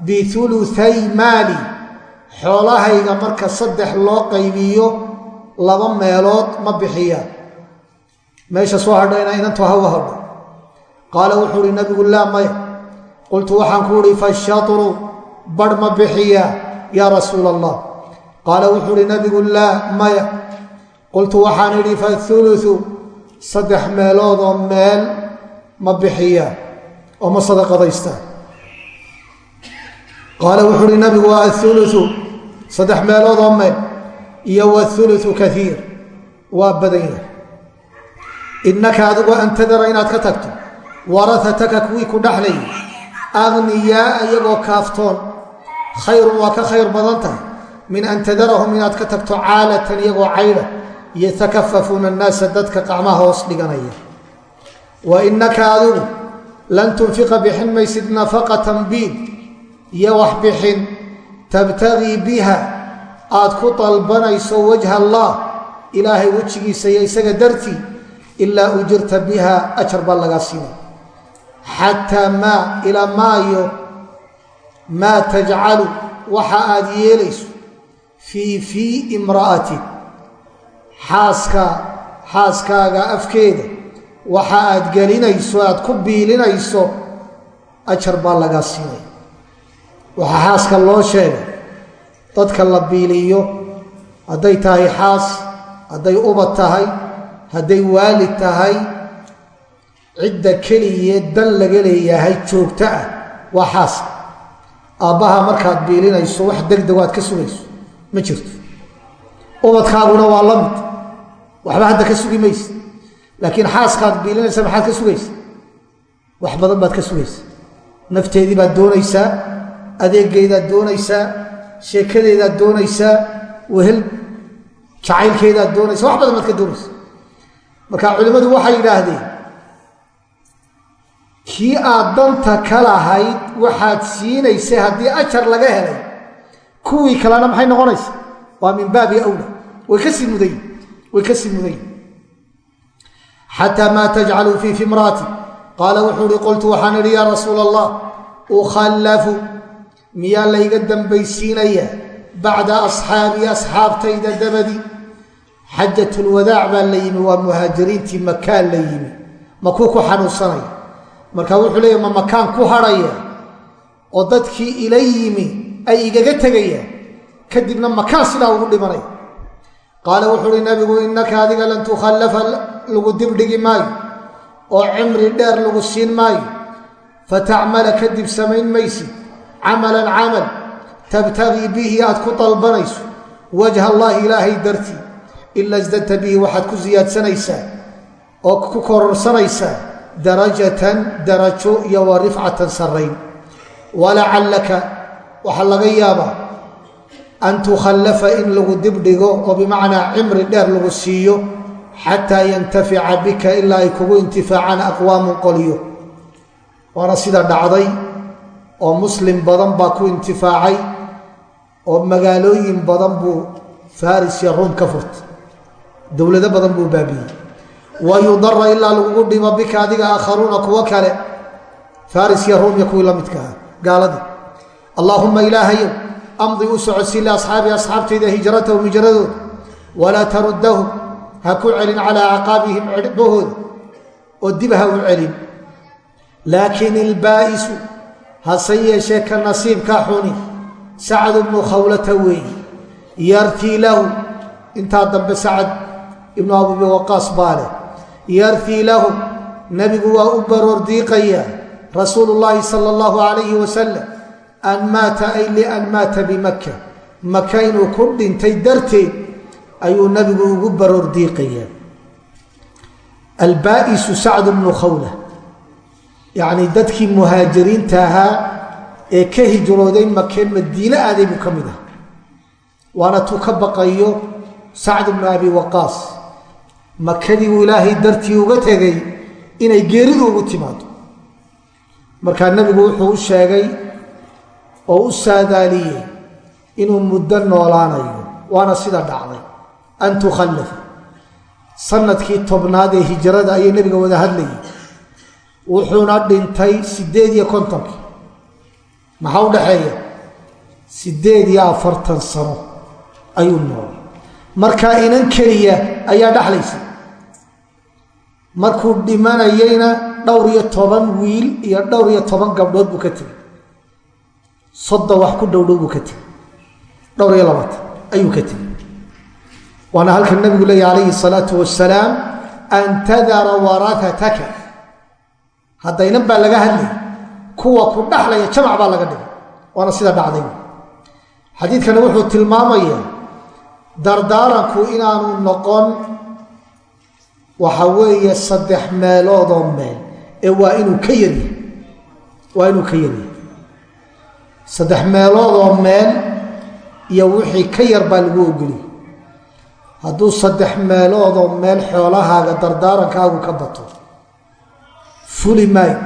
Biuluay maali xoolahayga marka saddex loo qaybiyo laba meelood ma bixiyaa meesha soo hadhayna inantu hawa hadho qaala wuxuu uhi nabigu laa maya. Qultu waxaan ku uhi fashatru barh ma bixiyaa yaa rasuula allah qaala wuxuu uhi nabigu laa maya. Qultu waxaan idhi fauluثu saddex meeloodoo meel ma bixiyaa oo ma sadaqadaystaa qaala wuxuu uhi nabigu waa auluثu saddex meeloodoo meel iyo wauluثu kaiir waa badan yahay. Innaka adigu an tadara inaad ka tagto. Warahataka kuwii ku dhaxlayay agniyaaa iyagoo kaaftoon. Khayrun waa ka khayr badan tahay. Min an tadarahum inaad ka tagto caalatan iyagoo caydha yatakafafuuna annaasa dadka qacmaha hoos dhiganaya. Wa innaka adigu lan tunfiqa bixin maysid nafaqatan biid. Iyo wax bixin tabtagii biha aad ku dalbanayso wajha allah ilaahay wejigiisa iyo isaga dartii ilaa ujirta biha ajar baa lagaa siinay xataa maa ilaa maayo maa tajcalu waxa aad yeelayso fii fii imra'atik xaaska xaaskaaga afkeeda waxa aad gelinayso aad ku biilinayso ajar baa lagaa siinay waxaa xaaska loo sheegay dadka la biiliyo hadday tahay xaas hadday ubad tahay hadday waalid tahay cidda keliye dan laga leeyahay joogto ah waa xaaska aabbaha markaad biilinayso wax degdego aad ka sugayso ma jirto. Ubadkaaguna waa la mid. Waxba hadda ka sugi maysa. Laakiin xaaskaad biilinaysa maxaad ka sugaysa? Wax badan baad ka sugaysa. Nafteedii baad doonaysaa adeeggeedaad doonaysaa sheekadeedaad doonaysaa wehel jacaylkeedaad doonaysa wax badan baad ka doonaysa. Marka culimmadu waxay yidhaahdeen kii aad danta ka lahayd waxaad siinaysay haddii ajar laga helay kuwii kalena maxay noqonaysa? Waa min baabi awla. Way ka sii mudayin way ka sii mudayin xataa maa tajcalu fii fimraati. Qaala wuxuu uhi qultu waxaan idhi yaa rasuula allah ukhallafu miyaa layga dambaysiinaya bacda asxaabii asxaabtayda dabadi. Xajatulwadaac baa la yimi waa muhaajiriintii makaan la yimi. Makuu ku xanuunsanaya. Marka wuxuu leeya ma makaan ku hadhaya oo dadkii ila yimi ay igaga tegayaan kadibna makaan sidaa ugu dhimanaya. Qaala wuxuu uhi nabigu innaka adiga lan tukhallafa lagu dibdhigi maayo oo cimri dheer lagu siin maayo. Fatacmala kadib samayn maysid camalan camal tabtagii bihi aad ku dalbanayso wajha allaahi ilaahay dartii ila isdadta bihi waxaad ku siyaadsanaysaa oo ku kororsanaysaa darajatan darajo iyo wa rifcatan sarrayn. Walacallaka waxaa laga yaabaa an tukhallafa in lagu dibdhigo oo bimacnaa cimri dheer lagu siiyo xataa yantafica bika ilaa ay kugu intifaacaan aqwaamun qolyo. Waana sida oo muslim badan baa ku intifaacay oo magaalooyin badan buu faris iyo ruum ka furtay. Dowlado badan buu baabiyey wa yudara ilaa lagugu dhibo bika adiga aakharuuna kuwo kale faris iyo ruum iyo kuwii la midka ah gaaladii allaahumma ilaahayow amdi u socodsii liasxaabi asxaabtayda hijratahum hijradooda. Walaa taruddahum ha ku celin calaa acqaabihim cirhbahooda oo dib ha u celin. Laakiin ilbaa'isu hase yeeshee ka nasiibka xuni. Sacad ibnu khawlata weeyi. Yartii lahu intaa dambe sacad ibnu abubi waqaas baa leh. Yartii lahu nebigu waa u baroor diiqayaa rasuulu llaahi sala allahu calayhi wasalam an maata ay lian maata bimakka maka inuu ku dhintay darteed ayuu nebigu ugu baroor diiqayaa albaa'isu sacd bnu khawla yacnii dadkii muhaajiriinta ahaa ee ka hijrooday makee madiine aaday buu ka mid ah. Waana tuu ka baqayo sacd bnu abi waqaas. Makadii uu ilaahay dartii uga tegay inay geeridu ugu timaado markaa nebigu wuxuu u sheegay oo u saadaaliyey inuu muddo noolaanayo waana sida dhacday. An tukhallafa sannadkii tobnaad ee hijrada ayay nebiga wada hadlayay wuxuuna dhintay siddeed iyo kontonkii maxaa u dhaxeeya? Siddeed iyo afartan sano ayuu noolay. Markaa inan keliya ayaa dhexlaysa markuu dhimanayayna dhowr iyo toban wiil iyo dhowr iyo toban gabdhood buu ka tegey. Soddon wax ku dhowdhow buu ka tegey. Dhowr iyo labaatan ayuu ka tegey. Waana halka nabigu leeya calayhi salaatu wasalaam an tadara waraataka haddaynan baa laga hadlay kuwa ku dhaxlaya jamac baa laga dhigay waana sida dhacday. Xadiidkani wuxuu tilmaamayaa dardaaranku inaanu noqon waxa weeye saddex meeloodoo meel ee waa inuu ka yaryahay waa inuu ka yaryahay saddex meeloodoo meel iyo wixii ka yar baa lagu ogoliy hadduu saddex meeloodoo meel xoolahaaga dardaarankaagu ka bato fuli maayo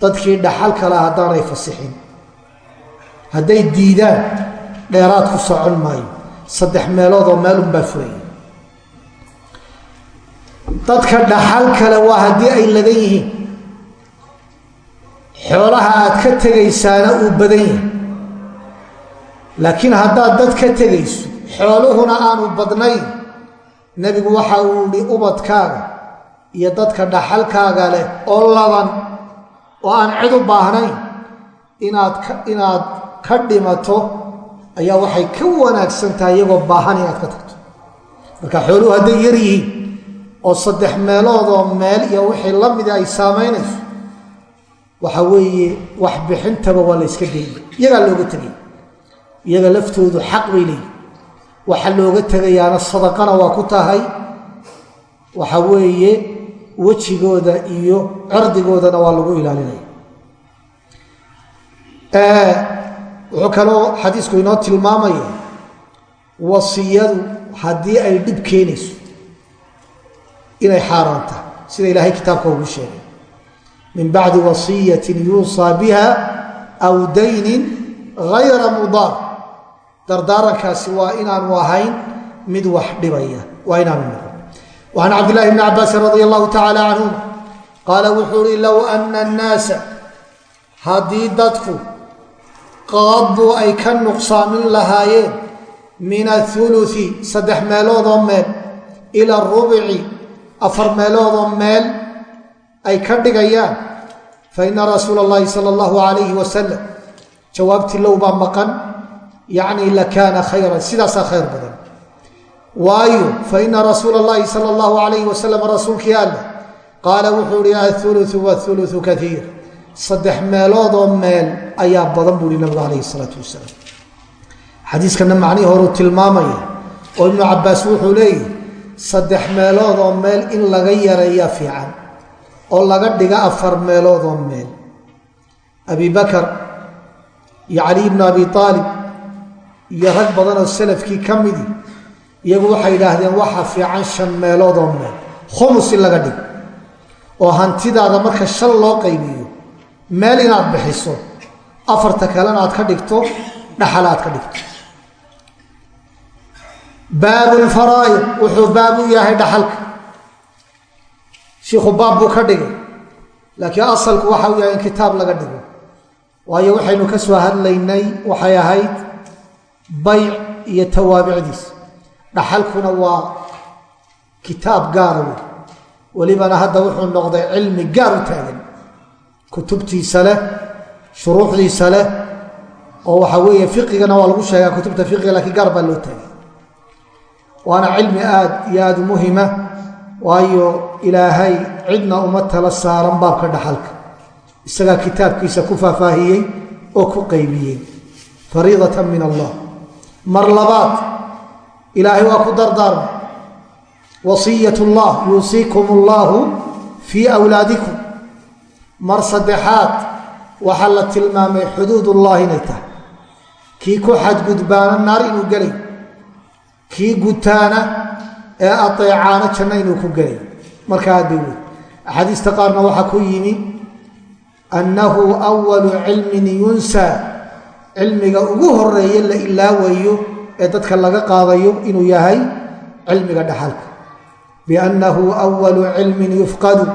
dadkii dhaxalka laha haddaanay fasixin. Hadday diidaan dheeraad ku socon maayo. Saddex meeloodoo meelunbaa fulaya dadka dhaxal kale waa haddii ay ladan yihiin. Xoolaha aad ka tegaysaana uu badan yahay. Laakiin haddaad dad ka tegayso xooluhuna aanu badnayn. Nebigu waxa uu ihi ubadkaaga iyo dadka dhaxalkaaga leh oo laban oo aan cid u baahnayn inaad inaad ka dhimato ayaa waxay ka wanaagsan tahay iyagoo baahan inaad ka tagto. Marka xooluhu hadday yar yihiin oo saddex meeloodoo meel iyo wixii la mida ay saamaynayso waxa weeye wax bixintaba waa la yska iyagaa looga tegay. Iyaga laftoodu xaq bay leeyihiin waxa looga tegayaana sadaqana waa ku tahay. Waxa weeye wejigooda iyo cirdigoodana waa lagu ilaalinaya. Wuxuu kaloo xadiisku inoo tilmaamaya wasiyadu haddii ay dhib keenayso inay xaaraan sida ilaahay kitaabka ugu sheegay. Min bacdi wasiyatin yuusaa biha aw daynin gayra mudaar. Dardaarankaasi waa inaanu ahayn mid wax dhibaya waa inaanu noqon وعن cبد اللh بن عabاس رضي الله تعالى عنهma qaala wuxuu uhi low أna الناasa haddii dadku qaaduu ay ka nuqsaamin lahaayeen min الثuluثi saddex meeloodoo meel إlى الرubci afar meeloodoo meel ay ka dhigayaan faإna rasuula الlahi salى الlahu عalayه wasalam jawaabtii low baa maqan yacni lakaana khayran sidaasaa khayr badan waayo faina rasuula اllahi sal اllahu alayh wasalam rasuulkii alla qaala wuxuu ihi athuluu wاthuluu kaiir saddex meeloodoo meel ayaa badan buu ihi nabigu alayh salaatu wasalaam xadiiskana macnihii horuu tilmaamaya oo ibnu cabaas wuxuu leeyahy saddex meeloodoo meel in laga yareeya fiican oo laga dhiga afar meeloodoo meel abi bakar iyo caliy bnu abi aalib iyo rag badanoo salafkii ka midi iyagu waxay yidhaahdeen waxa fiican shan meeloodoo meel. Khumus in laga dhigo oo hantidaada marka shan loo qaybiyo meel inaad bixiso afarta kalena aad ka dhigto dhaxal aad ka dhigto. Baabu lfaraa'id wuxuu baab u yahay dhaxalka. Shiikhu baab buu ka dhigay laakiin asalku waxa uu yahay in kitaab laga dhigo. Waayo waxaynu ka soo hadlaynay waxay ahayd bayc iyo tawaabicdiis dhaxalkuna waa kitaab gaara wey welibana hadda wuxuu noqday cilmi gaar u taagan. Kutubtiisa leh shuruuxdiisa leh oo waxa weeye fiqigana waa lagu sheegaa kutubta fiqiga lakiin gaar baa loo taagay waana cilmi aad iyo aada muhima waayo ilaahay cidna uma tala saaran baabka dhaxalka. Isagaa kitaabkiisa ku faahfaahiyey oo ku qaybiyey. Fariidatan min allah. Mar labaad ilaahay waa ku dardaarmay wasiyat llah yuusiikum allahu fii wlaadikum mar saddexaad waxaa la tilmaamay xuduud ullahi inay tahay. Kii ku xadgudbaana naar inuu gelay. Kii gutaana ee adeecaana janno inuu ku gelay. Marka aad bay axaadiista qaarna waxaa ku yimi annahu awalu cilmin yunsaa. Cilmiga ugu horeeye la ilaawayo ee dadka laga qaadayo inuu yahay cilmiga dhaxalka. Biannahu awalu cilmin yufqadu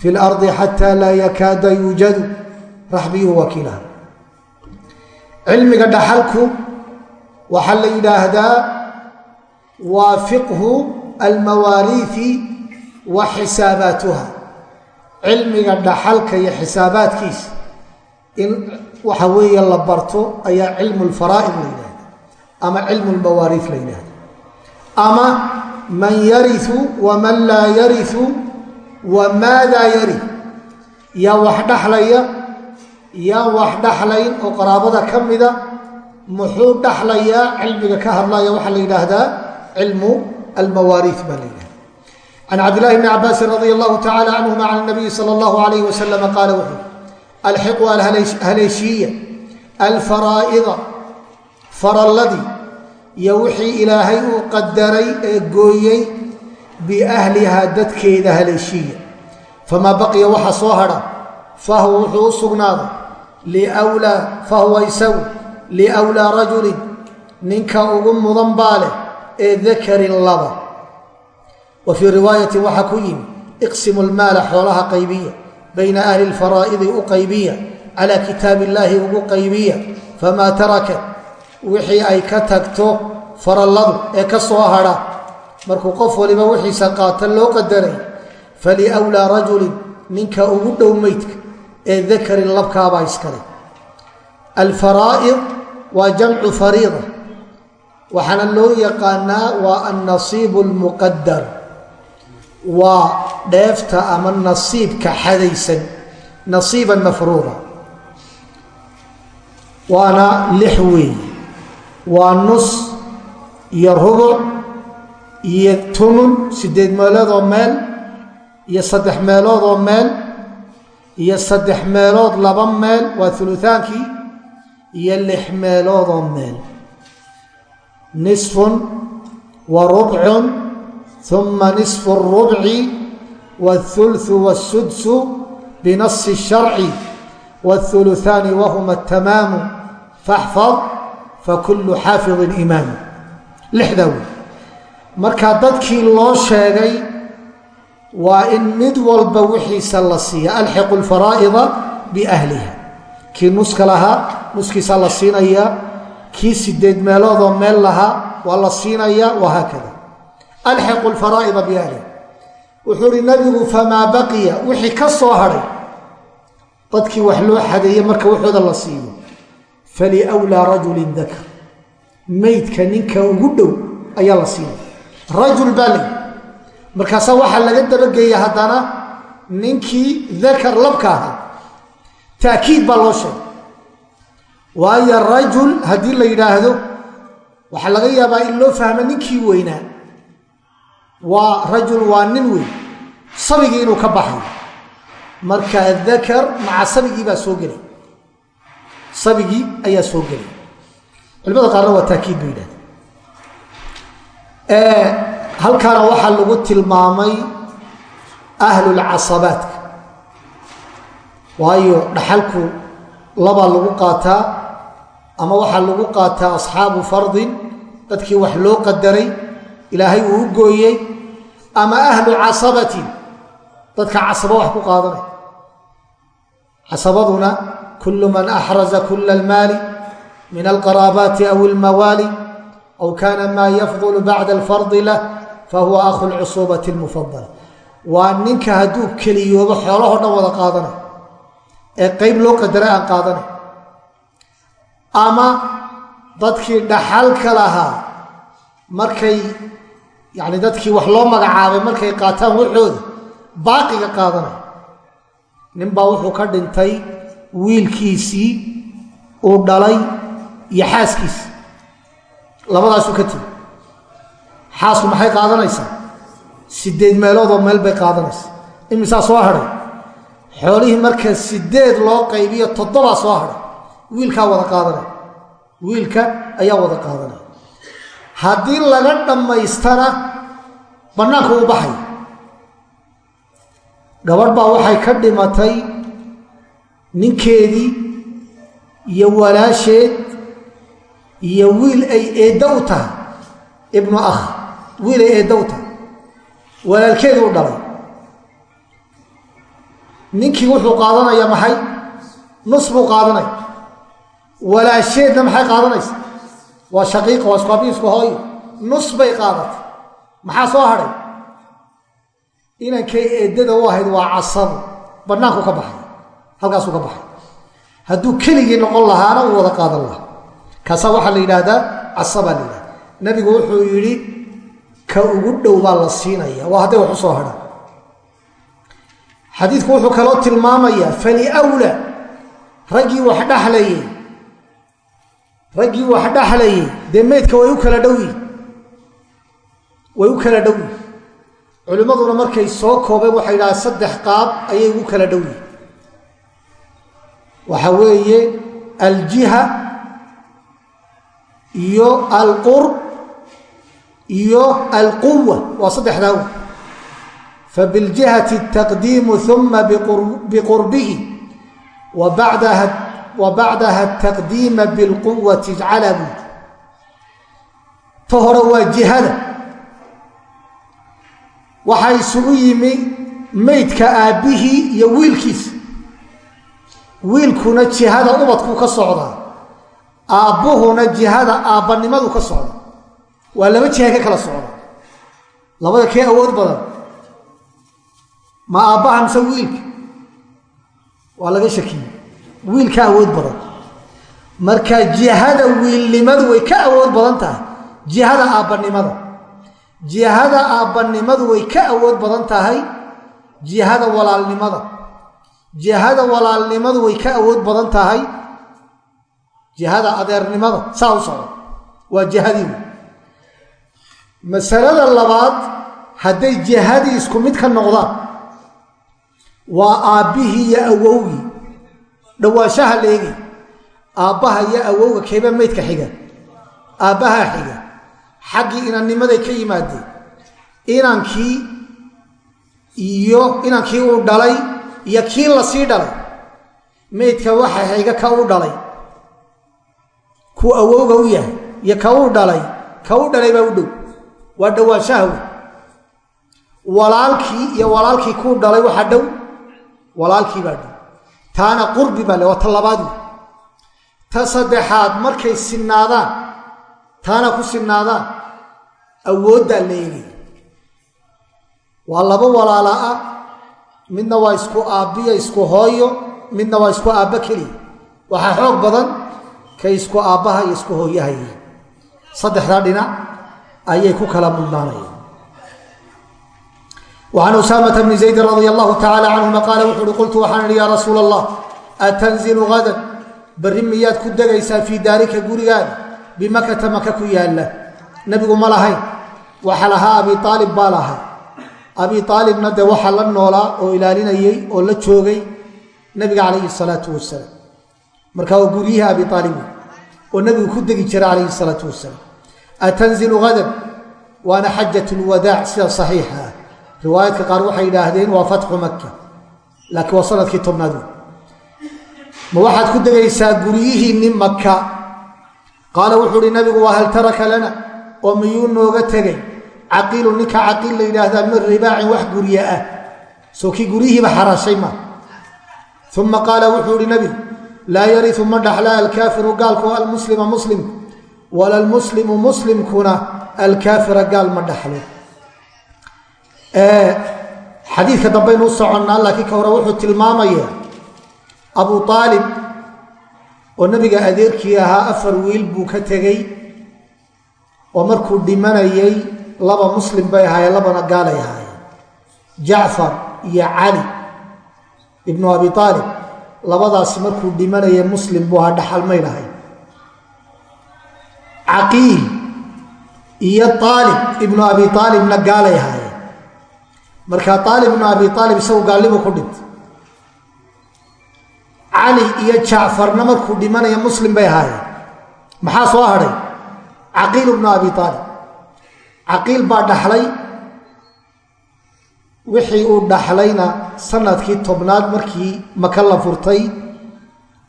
fi lardi xataa laa yakaada yuujadu raxbiyuhu wakiilaha. Cilmiga dhaxalku waxaa la yidhaahdaa waa fiqhu almawaariifi wa xisaabaatuha cilmiga dhaxalka iyo xisaabaadkiisa in waxa weeye la barto ayaa cilmu lfaraa'id la yidhahda ama cilmu lmawaariif la yidhahda ama man yariu waman laa yariu wa maadaa yari yaa wax dhaxlaya yaan wax dhaxlayn oo qaraabada ka mida muxuu dhaxlayaa cilmiga ka hadlaya waxaa la yidhaahdaa cilmu almawaariif baa la yidhahda can cabdillahi bni cabaasin radi allahu tacala canhuma can nabiyi sala allahu alayh wasalama qaala wuxuu alxiqu alhaleeshiya alfaraa'ida faralladii iyo wixii ilaahay uu qadaray ee gooyey biahlihaa dadkeeda haleeshiiya famaa baqiya waxa soo hadha fahuwa wuxuu u sugnaaday fahuwa isagu liwlaa rajulin ninka ugu mudan baa leh ee dakarin laba. Wa fii riwaayatin waxaa ku yimi iqsimu lmaala xoolaha qaybiya bayna ahli lfaraa'idi u qaybiya calaa kitaab illaahi ugu qaybiya famaa tarakat wixii ay ka tagto faralladu ee ka soo hadha markuu qof waliba wixiisa qaata loo qadaray faliwlaa rajulin ninka ugu dhow meydka ee dakarin labkaabaa iskale alfaraa'id waa jamcu fariida waxaana loo yaqaanaa waa annasiibu almuqadar waa dheefta ama nasiibka xadaysan nasiiban mafruuda waana lix weey waa nus iyo rubuc iyo tumun siddeed meeloodoo meel iyo saddex meeloodoo meel iyo saddex meelood laba meel waa ulutaankii iyo lix meeloodoo meel nisfun wa rubcun uma nisfu الrubci wاthulثu wالsudsu binasi الsharci wاthuluthaani wahuma atamaamu faxfad fakulu xaafidin imaamu lixdaa wey marka dadkii loo sheegay waa in mid walba wixiisa la siiya. Alxiqu lfaraa'ida biahliha kii nuska lahaa nuskiisa la siinayaa kii sideed meeloodoo meel lahaa waa la siinayaa wahaakada alxiqu lfaraa'ida biahliha wuxuu uhi nabigu famaa baqiya? Wixii ka soo hadhay dadkii wax loo xadeeye marka waxooda la siiyo faliwlaa rajulin dakar meydka ninka ugu dhow ayaa la siinaya rajul baa lay markaasaa waxaa laga dabageeya haddana ninkii dakar labka ahaa. Taakiid baa loo sheegay. Waayo rajul haddii la yidhaahdo waxaa laga yaabaa in loo fahmo ninkii weynaa. Waa rajul waa nin weyn. Sabigii inuu ka baxayo marka dakar maca sabigii baa soo gelay sabigii ayaa soo gelay. Culimada qaarna waa taakiid bay yidhahdeen. Halkaana waxaa lagu tilmaamay ahlulcasabaadka waayo dhaxalku labaa lagu qaataa ama waxaa lagu qaataa asxaabu fardin dadkii wax loo qadaray ilaahay uu u gooyey ama ahlu casabatin dadka casabo wax ku qaadanay. Casabaduna kulu man axraza kula almaali min alqaraabaati aw ilmawaali aw kaana maa yafdulu bacda alfardi lah fahuwa akhu lcusuubati lmufadala waa ninka hadduu keliyoobo xoolahoo dhan wada qaadanay ee qeyb loo qadaray aan qaadanay ama dadkii dhaxalka lahaa markay yacni dadkii wax loo magacaabay markay qaataan waxooda baaqiga qaadanay ninbaa wuxuu ka dhintay wiilkiisii uu dhalay iyo xaaskiisi labadaasuu ka timi. Xaasku maxay qaadanaysaa? Sideed meeloodoo meel bay qaadanaysaa. Imisaa soo hadhay xoolihii marka sideed loo qaybiyo toddobaa soo hadhay wiilkaa wada qaadanaya wiilka ayaa wada qaadanaya haddii laga dhammaystana bannaanka uu baxay. Gabadh baa waxay ka dhimatay ninkeedii iyo walaasheed iyo wiil ay eeddo u tahay. Ibnu akh wiil ay eeddo u tahay. Walaalkeedu u dhalay. Ninkii wuxuu qaadanayaa maxay? Nus buu qaadanaya. Walaasheedna maxay qaadanaysa? Waa shaqiiqa waa iskuabiisku hooyo. Nus bay qaadatay. Maxaa soo hadhay? Inankay eeddada u ahayd waa casabo bannaanku ka baxay halkaasuu ka baxay. Hadduu keligii noqon lahaana uu wada qaadan lahaa. Kaasaa waxaa la yidhaahdaa casabaa la yidhahda nabigu wuxuu yidhi ka ugu dhow baa la siinaya. Waa hadday wax u hadhaan. Xadiidku wuxuu kaloo tilmaamayaa faliwla raggii wax dhexlayey raggii wax dhexlayey dee meydka way u kala dhowi way u kala dhowi culimmaduna markay soo koobeen waxay yidhahdeen saddex qaab ayay ugu kala dhowi waxa weeye aljiha iyo alqurb iyo alquwa waa saddexdaa fabiاljihati taqdiimu uma biqurbihi wa bacdaha taqdiima biاlquwati jcala buud ta hore waa jihada. Waxaa isugu yimi meydka aabbihii iyo wiilkiisa wiilkuna jihada ubadku ka socdaa aabbuhuna jihada aabbanimadu ka socda waa laba jiha ka kala socda labada kee awood badan. Ma aabbaha mise wiilka? Waa laga shakiyey wiilka awood badan. Marka jihada wiilnimadu way ka awood badan tahay. Jihada aabbanimada. Jihada aabbanimadu way ka awood badan tahay. Jihada walaalnimada jihada walaalnimadu way ka awood badan tahay. Jihada adeernimada saa u socdo waa jihadii. Masalada labaad hadday jihadii isku mid ka noqdaan waa aabbihii iyo awowgii. Dhowaanshaha leegi aabbaha iyo awowga keeba meydka xiga. Aabbahaa xiga. Xaggii inannimaday ka yimaadeen. Inankii iyo inankii uu dhalay iyo kii la sii dhalay. Meydka waxa xiga ka u dhalay. Kuu awowga u yahay iyo ka uu dhalay ka u dhalay baa u dhow. Waa dhowaanshaha wey walaalkii iyo walaalkii kuu dhalay waxaa dhow walaalkii baa dhow. Taana qurbi baa le waa ta labaad ta saddexaad markay sinnaadaan taana ku sinnaadaan awooddaa la waa laba walaala ah midna waa isku aabbiya isku hooyo midna waa isku aabba keliya waxaa xoog badan kay isku aabbaha iyo isku hooyahaya saddexdaa dhinac ayay ku kala mudnaanayaan وعن أسامة بن زيد رضي الله تعالى عنهma qاaل wuxu uhi qلtu waxaan ihi ya rasuul الlah aتنزل غada berri miyaad ku degaysaa fii daarika gurigaada bimakata maka ku yaala nebigu ma lahayn waxa lahaa abi aalib baa lahaa abi aalibna dee waxaa la noolaa oo ilaalinayey oo la joogay nabiga calayhi salaau wasalaam. Marka waa guryihii abi aalib oo nabigu ku degi jira calayhi salaau wasalaam. Atanzilu hadan waana xajat lwadaac sida saxiixa. Riwaayadka qaar waxay idhaahdeen waa fatxu maka laakiin waa sannadkii tobnaad. Ma waxaad ku degaysaa guryihiinni maka qaala wuxuu uhi nabigu waa hal taraka lana oo miyuu nooga tegay? Caqiilu ninka caqiil la yidhaahdaa min ribaacin wax gurye ah. Soo kii guryihiiba xaraashay ma. Uma qaala wuxuu ihi nabigu laa yariu ma dhaxla alkaafiru gaalku almuslima muslimku wala lmuslimu muslimkuna alkaafira gaal ma dhaxlo xadiidka dambaynu u soconnaa laakiin ka hore wuxuu tilmaamayaa abu aalib oo nabiga adeerkii ahaa afar wiil buu ka tegey oo markuu dhimanayay laba muslim bay ahaayeen labana gaalay ahaayeen. Jacfar iyo cali ibnu abi aalib labadaasi markuu dhimanayay muslim buu ahaa dhaxalmay lahay caqiil iyo aalib ibnu abi aalibna gaalay ahaayeen. Markaa aalib ibnu abi aalib isagu gaalnimu ku dhintay cali iyo jacfarna markuu dhimanaya muslim bay ahaayeen. Maxaa soo hadhay caqiil ibnu abi aalib caqiil baa dhaxlay. Wixii uu dhaxlayna sannadkii tobnaad markii maka la furtay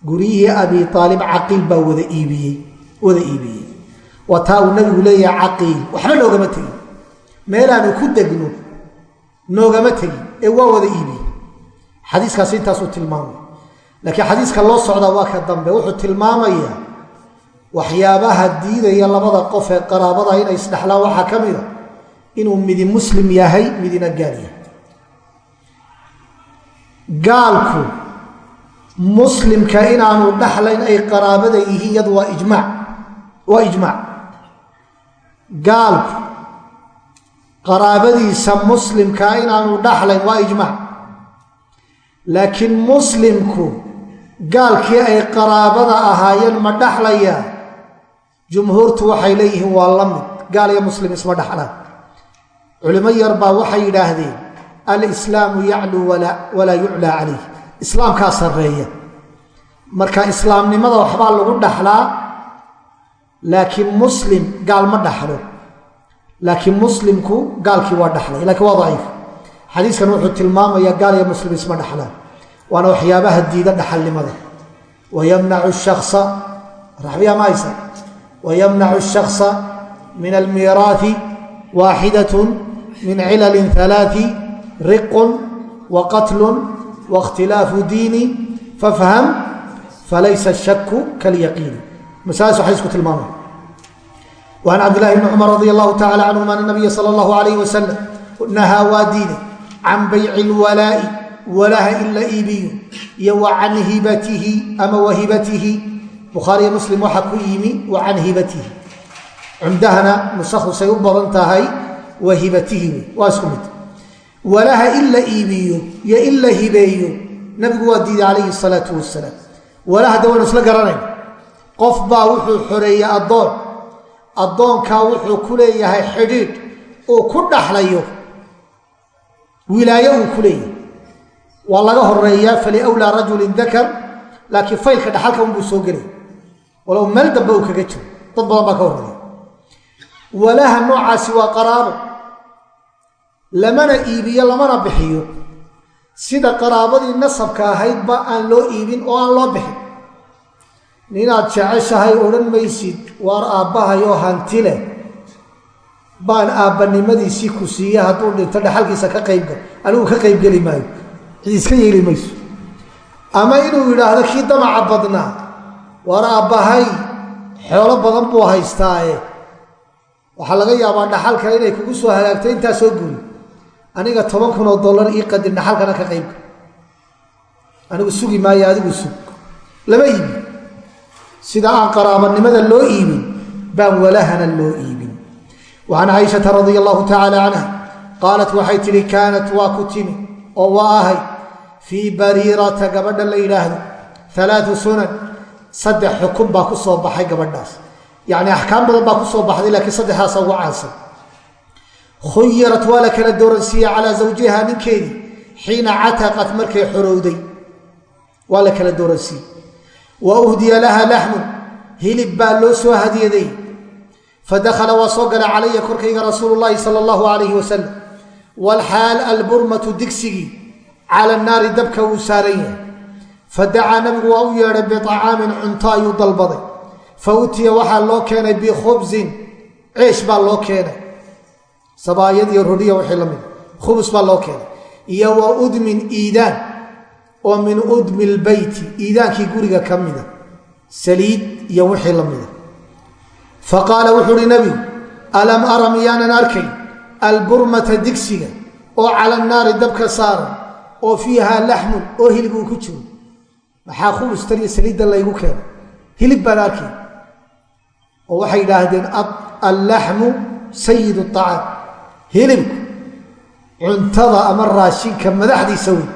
guryihii abi aalib caqiil baa wada iibiyey wada iibiyey. Waa taa uu nabigu leeyahay caqiil waxba noogama tegin meelaanu ku degno noogama tegin ee waa wada iibiyey. Xadiiskaasi intaasuu tilmaamay. Laakiin xadiiska loo socdaa waa ka dambe. Wuxuu tilmaamayaa waxyaabaha diidaya labada qof ee qaraabada inay isdhexlaan waxaa ka mida inuu midi muslim yahay midina gaal yahay. Gaalku muslimka inaanu dhaxlayn ay qaraabada yihiin iyadu waa ijmaac waa ijmaac gaalku qaraabadiisa muslimka inaanu dhaxlayn waa ijmaac laakiin muslimku gaalkii ay qaraabada ahaayeen ma dhaxlayaa jumhuurtu waxay leeyihiin waa la mid. Gaal iyo muslim isma dhaxlaan. Culimo yar baa waxay yidhaahdeen alislaamu yacluu walaa yuclaa calayh. Islaamkaa sarreeya. Marka islaamnimada waxbaa lagu dhaxlaa laakiin muslim gaal ma dhaxlo. Laakiin muslimku gaalkii waa dhaxlay lakiin waa daciif. Xadiiskan wuxuu tilmaamayaa gaal iyo muslim isma dhaxlaan. Waana waxyaabaha diida dhaxalnimada. Wayamnacu shaksa raxbiyaa ma haysa wayamnacu shaksa min almiiraathi waaxidatun min cilalin halaati riqun wa qatlun wa ikhtilaafu diini fafham falaysa shaku kalyaqiini masalas waxay isku tilmaamaya وعن cبد لله بن cمر رضي الله تعالى عنهma أن النبي sلى الله عليه وسلم نahىa waa diiday can bayc الwalaaءi walaha in la iibiyo iyo wa can hibatihi ama wahibatihi bukhaariyo muslim waxaa ku yimi wa can hibatihi cumdahana nusakhusay u badan tahay wa hibatihi waa isku mid. Walaha in la iibiyo iyo in la hibeeyo nabigu waa diiday calayhi salaau wasalaam walaha de waynu isla garanayn. Qof baa wuxuu xoreeyey addoon. Addoonkaa wuxuu ku leeyahay xidhiidh uu ku dhaxlayo. Wilaayo uu ku leeyahay. Waa laga horeeyaa faliwlaa rajulin dakar laakiin faylka dhaxalka unbuu soo gelay walow meel dambe uu kaga jiro dad badan baa ka horreeya walaha noocaasi waa qaraabo lamana iibiyo lamana bixiyo. Sida qaraabadii nasabka ahaydba aan loo iibin oo aan loo bixin. Ninaad jeceshahay odhan maysid waar aabbahayoo hanti leh. Baan aabbanimadiisii ku siiye hadduu dhinto dhaxalkiisa ka qaybgal anigu ka qaybgeli maayo. Iska yeeli mayso. Ama inuu yidhaahdo kii damaca badnaa waar aabbahay xoolo badan buu haystaaye. Waxaa laga yaabaa dhaxalka inay kugu soo hagaagto intaa soo guri aniga toban kun oo dollar ii qadir dhaxalkana ka qaybgal anigu sugi maayo adigu sug. Lama iibi sida aan qaraabanimada loo iibin baan walahana loo iibin. Wa can caaishata radia allahu tacaala canha qaalat waxay tidhi kaanat waa ku timi oo waa ahay. Fii bariirata gabadha la yidhaahdo alaau sunan saddex xukun baa ku soo baxay gabadhaas. Yacni axkaam badan baa ku soo baxday laakiin saddexdaasa ugu caansan. Khuyirat waa la kala dooransiiyey calaa zawjiha ninkeedii xiina cataqat markay xorowday. Waa la kala dooransiiyey wa uhdiya laha laxmun hilib baa loo soo hadiyaday. Fadakhala waa soo gala calaya korkayga rasuulu llaahi sala allahu alayhi wasalam walxaal alburmatu digsigii cala naari dabka uu saaran yahay fadacaa nabigu waa u yeedhay biطacaamin cunto ayuu dalbaday. Fa utiya waxaa loo keenay bikhubsin ceesh baa loo keenay. Sabaayad iyo rodhiya wixii la mid khubus baa loo keenay. Iyo wa udmin iidaan oo min udmi lbeyti iidaankii guriga ka mida saliid iyo wixii la mida fa qaala wuxuu uhi nebigu alam ara miyaanan arkay alburmata digsiga oo cala naari dabka saaran oo fiiha laxmun oo hilib uu ku jiro maxaa khubustan iyo saliiddan laygu keenay hilib baan arkay. Oo waxay yidhaahdeen allaxmu sayid acaam hilibku cuntada ama raashinka madaxdiisa wey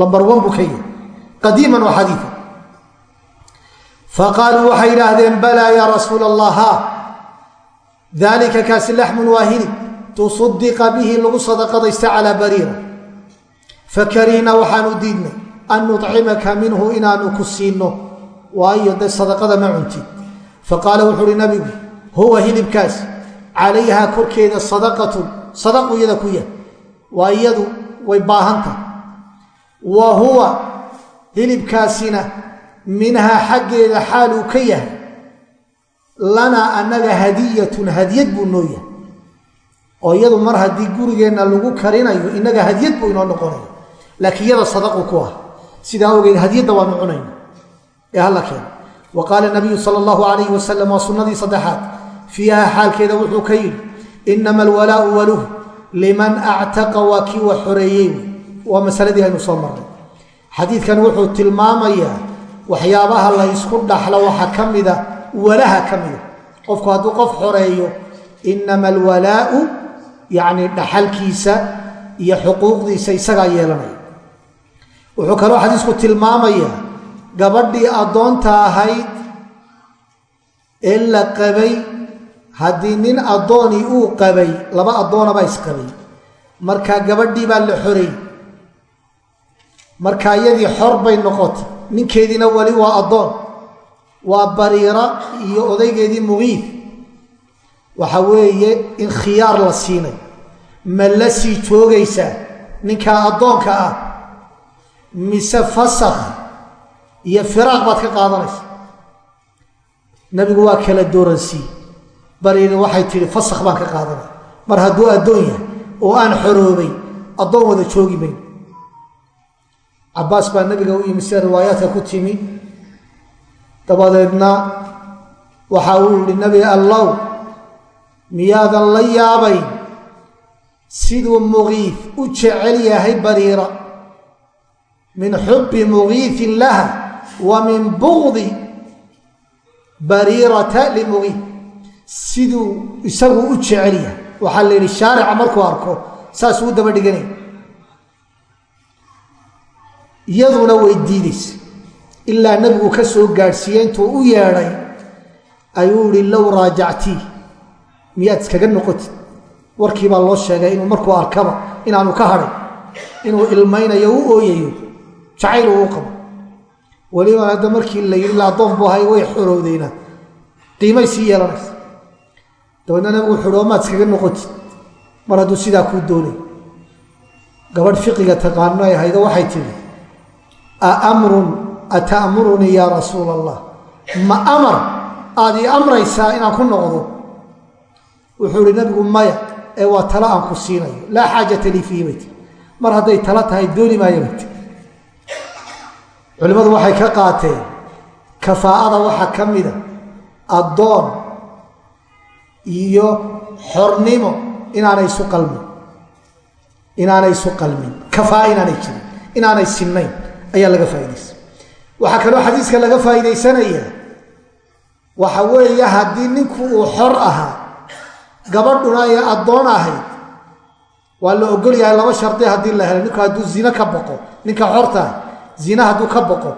lambar wan buu ka yahay qadiiman wa xadiian faqaaluu waxay yidhaahdeen balaa yaa rasuula allah ha kaasi laxmun waa hilib. Tusaddiqa bihi lagu sadaqadaysta calaa bariira. Fakarihna waxaanu diidnay an nucimaka minhu inaanu ku siinno waayo dee sadaqada ma cuntid faqaala wuxu uhi nabigu huwa hilibkaas calayha korkeeda sadaqatun sadaqu iyada ku yahay waa iyadu way baahantahay wa huwa hilibkaasina minhaa xaggeeda xaaluu ka yahay lanaa annaga hadiyatun hadiyad buu noo yahay oo iyadu mar haddii gurigeenna lagu karinayo innaga hadiyad buu inoo noqonaya laakiin iyada sadaqu ku ah sidaa ogeed hadiyadda waanu cunayna ee halla keena wa qaala nabiyu sala allahu calayhi wasalam waa sunnadii saddexaad. Fiiha xaalkeeda wuxuu ka yidhi inama alwalaau waluh liman actaqa waa kii wa xoreeyey waa masaladii aynu soo marnay. Xadiidkan wuxuu tilmaamayaa waxyaabaha la ysku dhaxlo waxaa ka mida walaha ka mida. Qofku hadduu qof xoreeyo inama alwalaau yacni dhaxalkiisa iyo xuquuqdiisa isagaa yeelanaya wuxuu kaloo xadiisku tilmaamayaa gabadhii addoonta ahayd ee la qabay haddii nin addoonii uu qabay laba addoonabaa isqabay. Markaa gabadhii baa la xoreey markaa iyadii xor bay noqotay. Ninkeediina weli waa addoon. Waa bariira iyo odaygeedii mugiid waxa weeye in khiyaar la siinay. Ma la sii joogaysaa ninkaa addoonka ah mise fasakh iyo firaaq baad ka qaadanaysa. Nabigu waa kala dooransii. Bariina waxay tihi fasakh baan ka qaadanaya mar hadduu addoon yahay oo aan xoroobay addoon wada joogi mayn cabaas baa nabiga u yimi sida riwaayaadka ku timi. Dabadeedna waxa uu yihi nebi allow miyaadan la yaabayn? Siduu mugiif u jecel yahay bariira min xubbi mugiifin laha wa min bugdi bariirata limugiif siduu isagu u jecel yahay. Waxaa la yidhi shaarica markuu arko saasuu u daba dhiganaya iyaduna way diidaysa ilaa nebigu ka soo gaadhsiiyey intuu u yeedhay ayuu ihi low raajactii miyaad iskaga noqotid warkii baa loo sheegay inuu markuu arkaba inaanu ka hadhay inuu ilmaynayo u ooyayo jacayl uu qabo. Weliba hadda markii la yidhi la addoon buu ahay way xorowdayna qiimay sii yeelanaysa. Dabeedna nabigu wuxu uhi maad iskaga noqotid. Mar hadduu sidaa kuu doonay. Gabadh fiqiga taqaano ay haydo waxay tihi amrun ata'murunii yaa rasuula allah ma amar? Aada ii amraysaa inaan ku noqdo? Wuxuu ihi nabigu maya ee waa talo aan ku siinayo. Laa xaajata lii bayti. Mar hadday talo tahay dooni maayo bayti culimmadu waxay ka qaateen kafaa'ada waxaa ka mida addoon iyo xornimo inaanay isu qalmin. Inaanay isu qalmin. Kafaa inaanay jirin. Inaanay sinnayn. Ayaa laga faa'idaysa waxaa kaloo xadiiska laga faa'iidaysanaya waxa weeye haddii ninku uu xor ahaa gabadhuna ay addoon ahayd waa la ogol yahay laba shardi haddii la helo. Ninku hadduu zino ka boqo ninka xortaah zina hadduu ka boqo.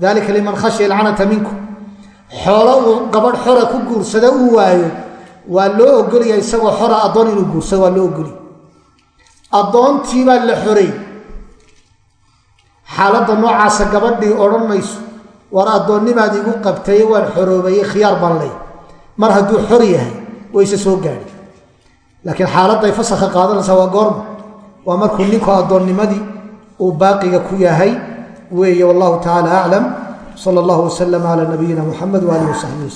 Dalika liman khashya ilcanata minkum xoolo uu gabadh xora ku guursada uu waayo waa loo ogolyahay isagoo xora addoon inuu guursado waa loo ogolyahy addoontii baa la xorey xaaladda noocaasa gabadhii odhan mayso war addoonnimaad igu qabtaye waan xoroobayey khiyaar baan ley mar hadduu xor yahay wayse soo gaadhi. Laakiin xaaladday fasakha qaadanaysaa waa goorma. Waa markuu ninku addoonnimadii uu baaqiga ku yahay weeye wallahu tacaala aclam sala allahu wasalam calaa nabiyina muxamed waalihi wasaxbi waslm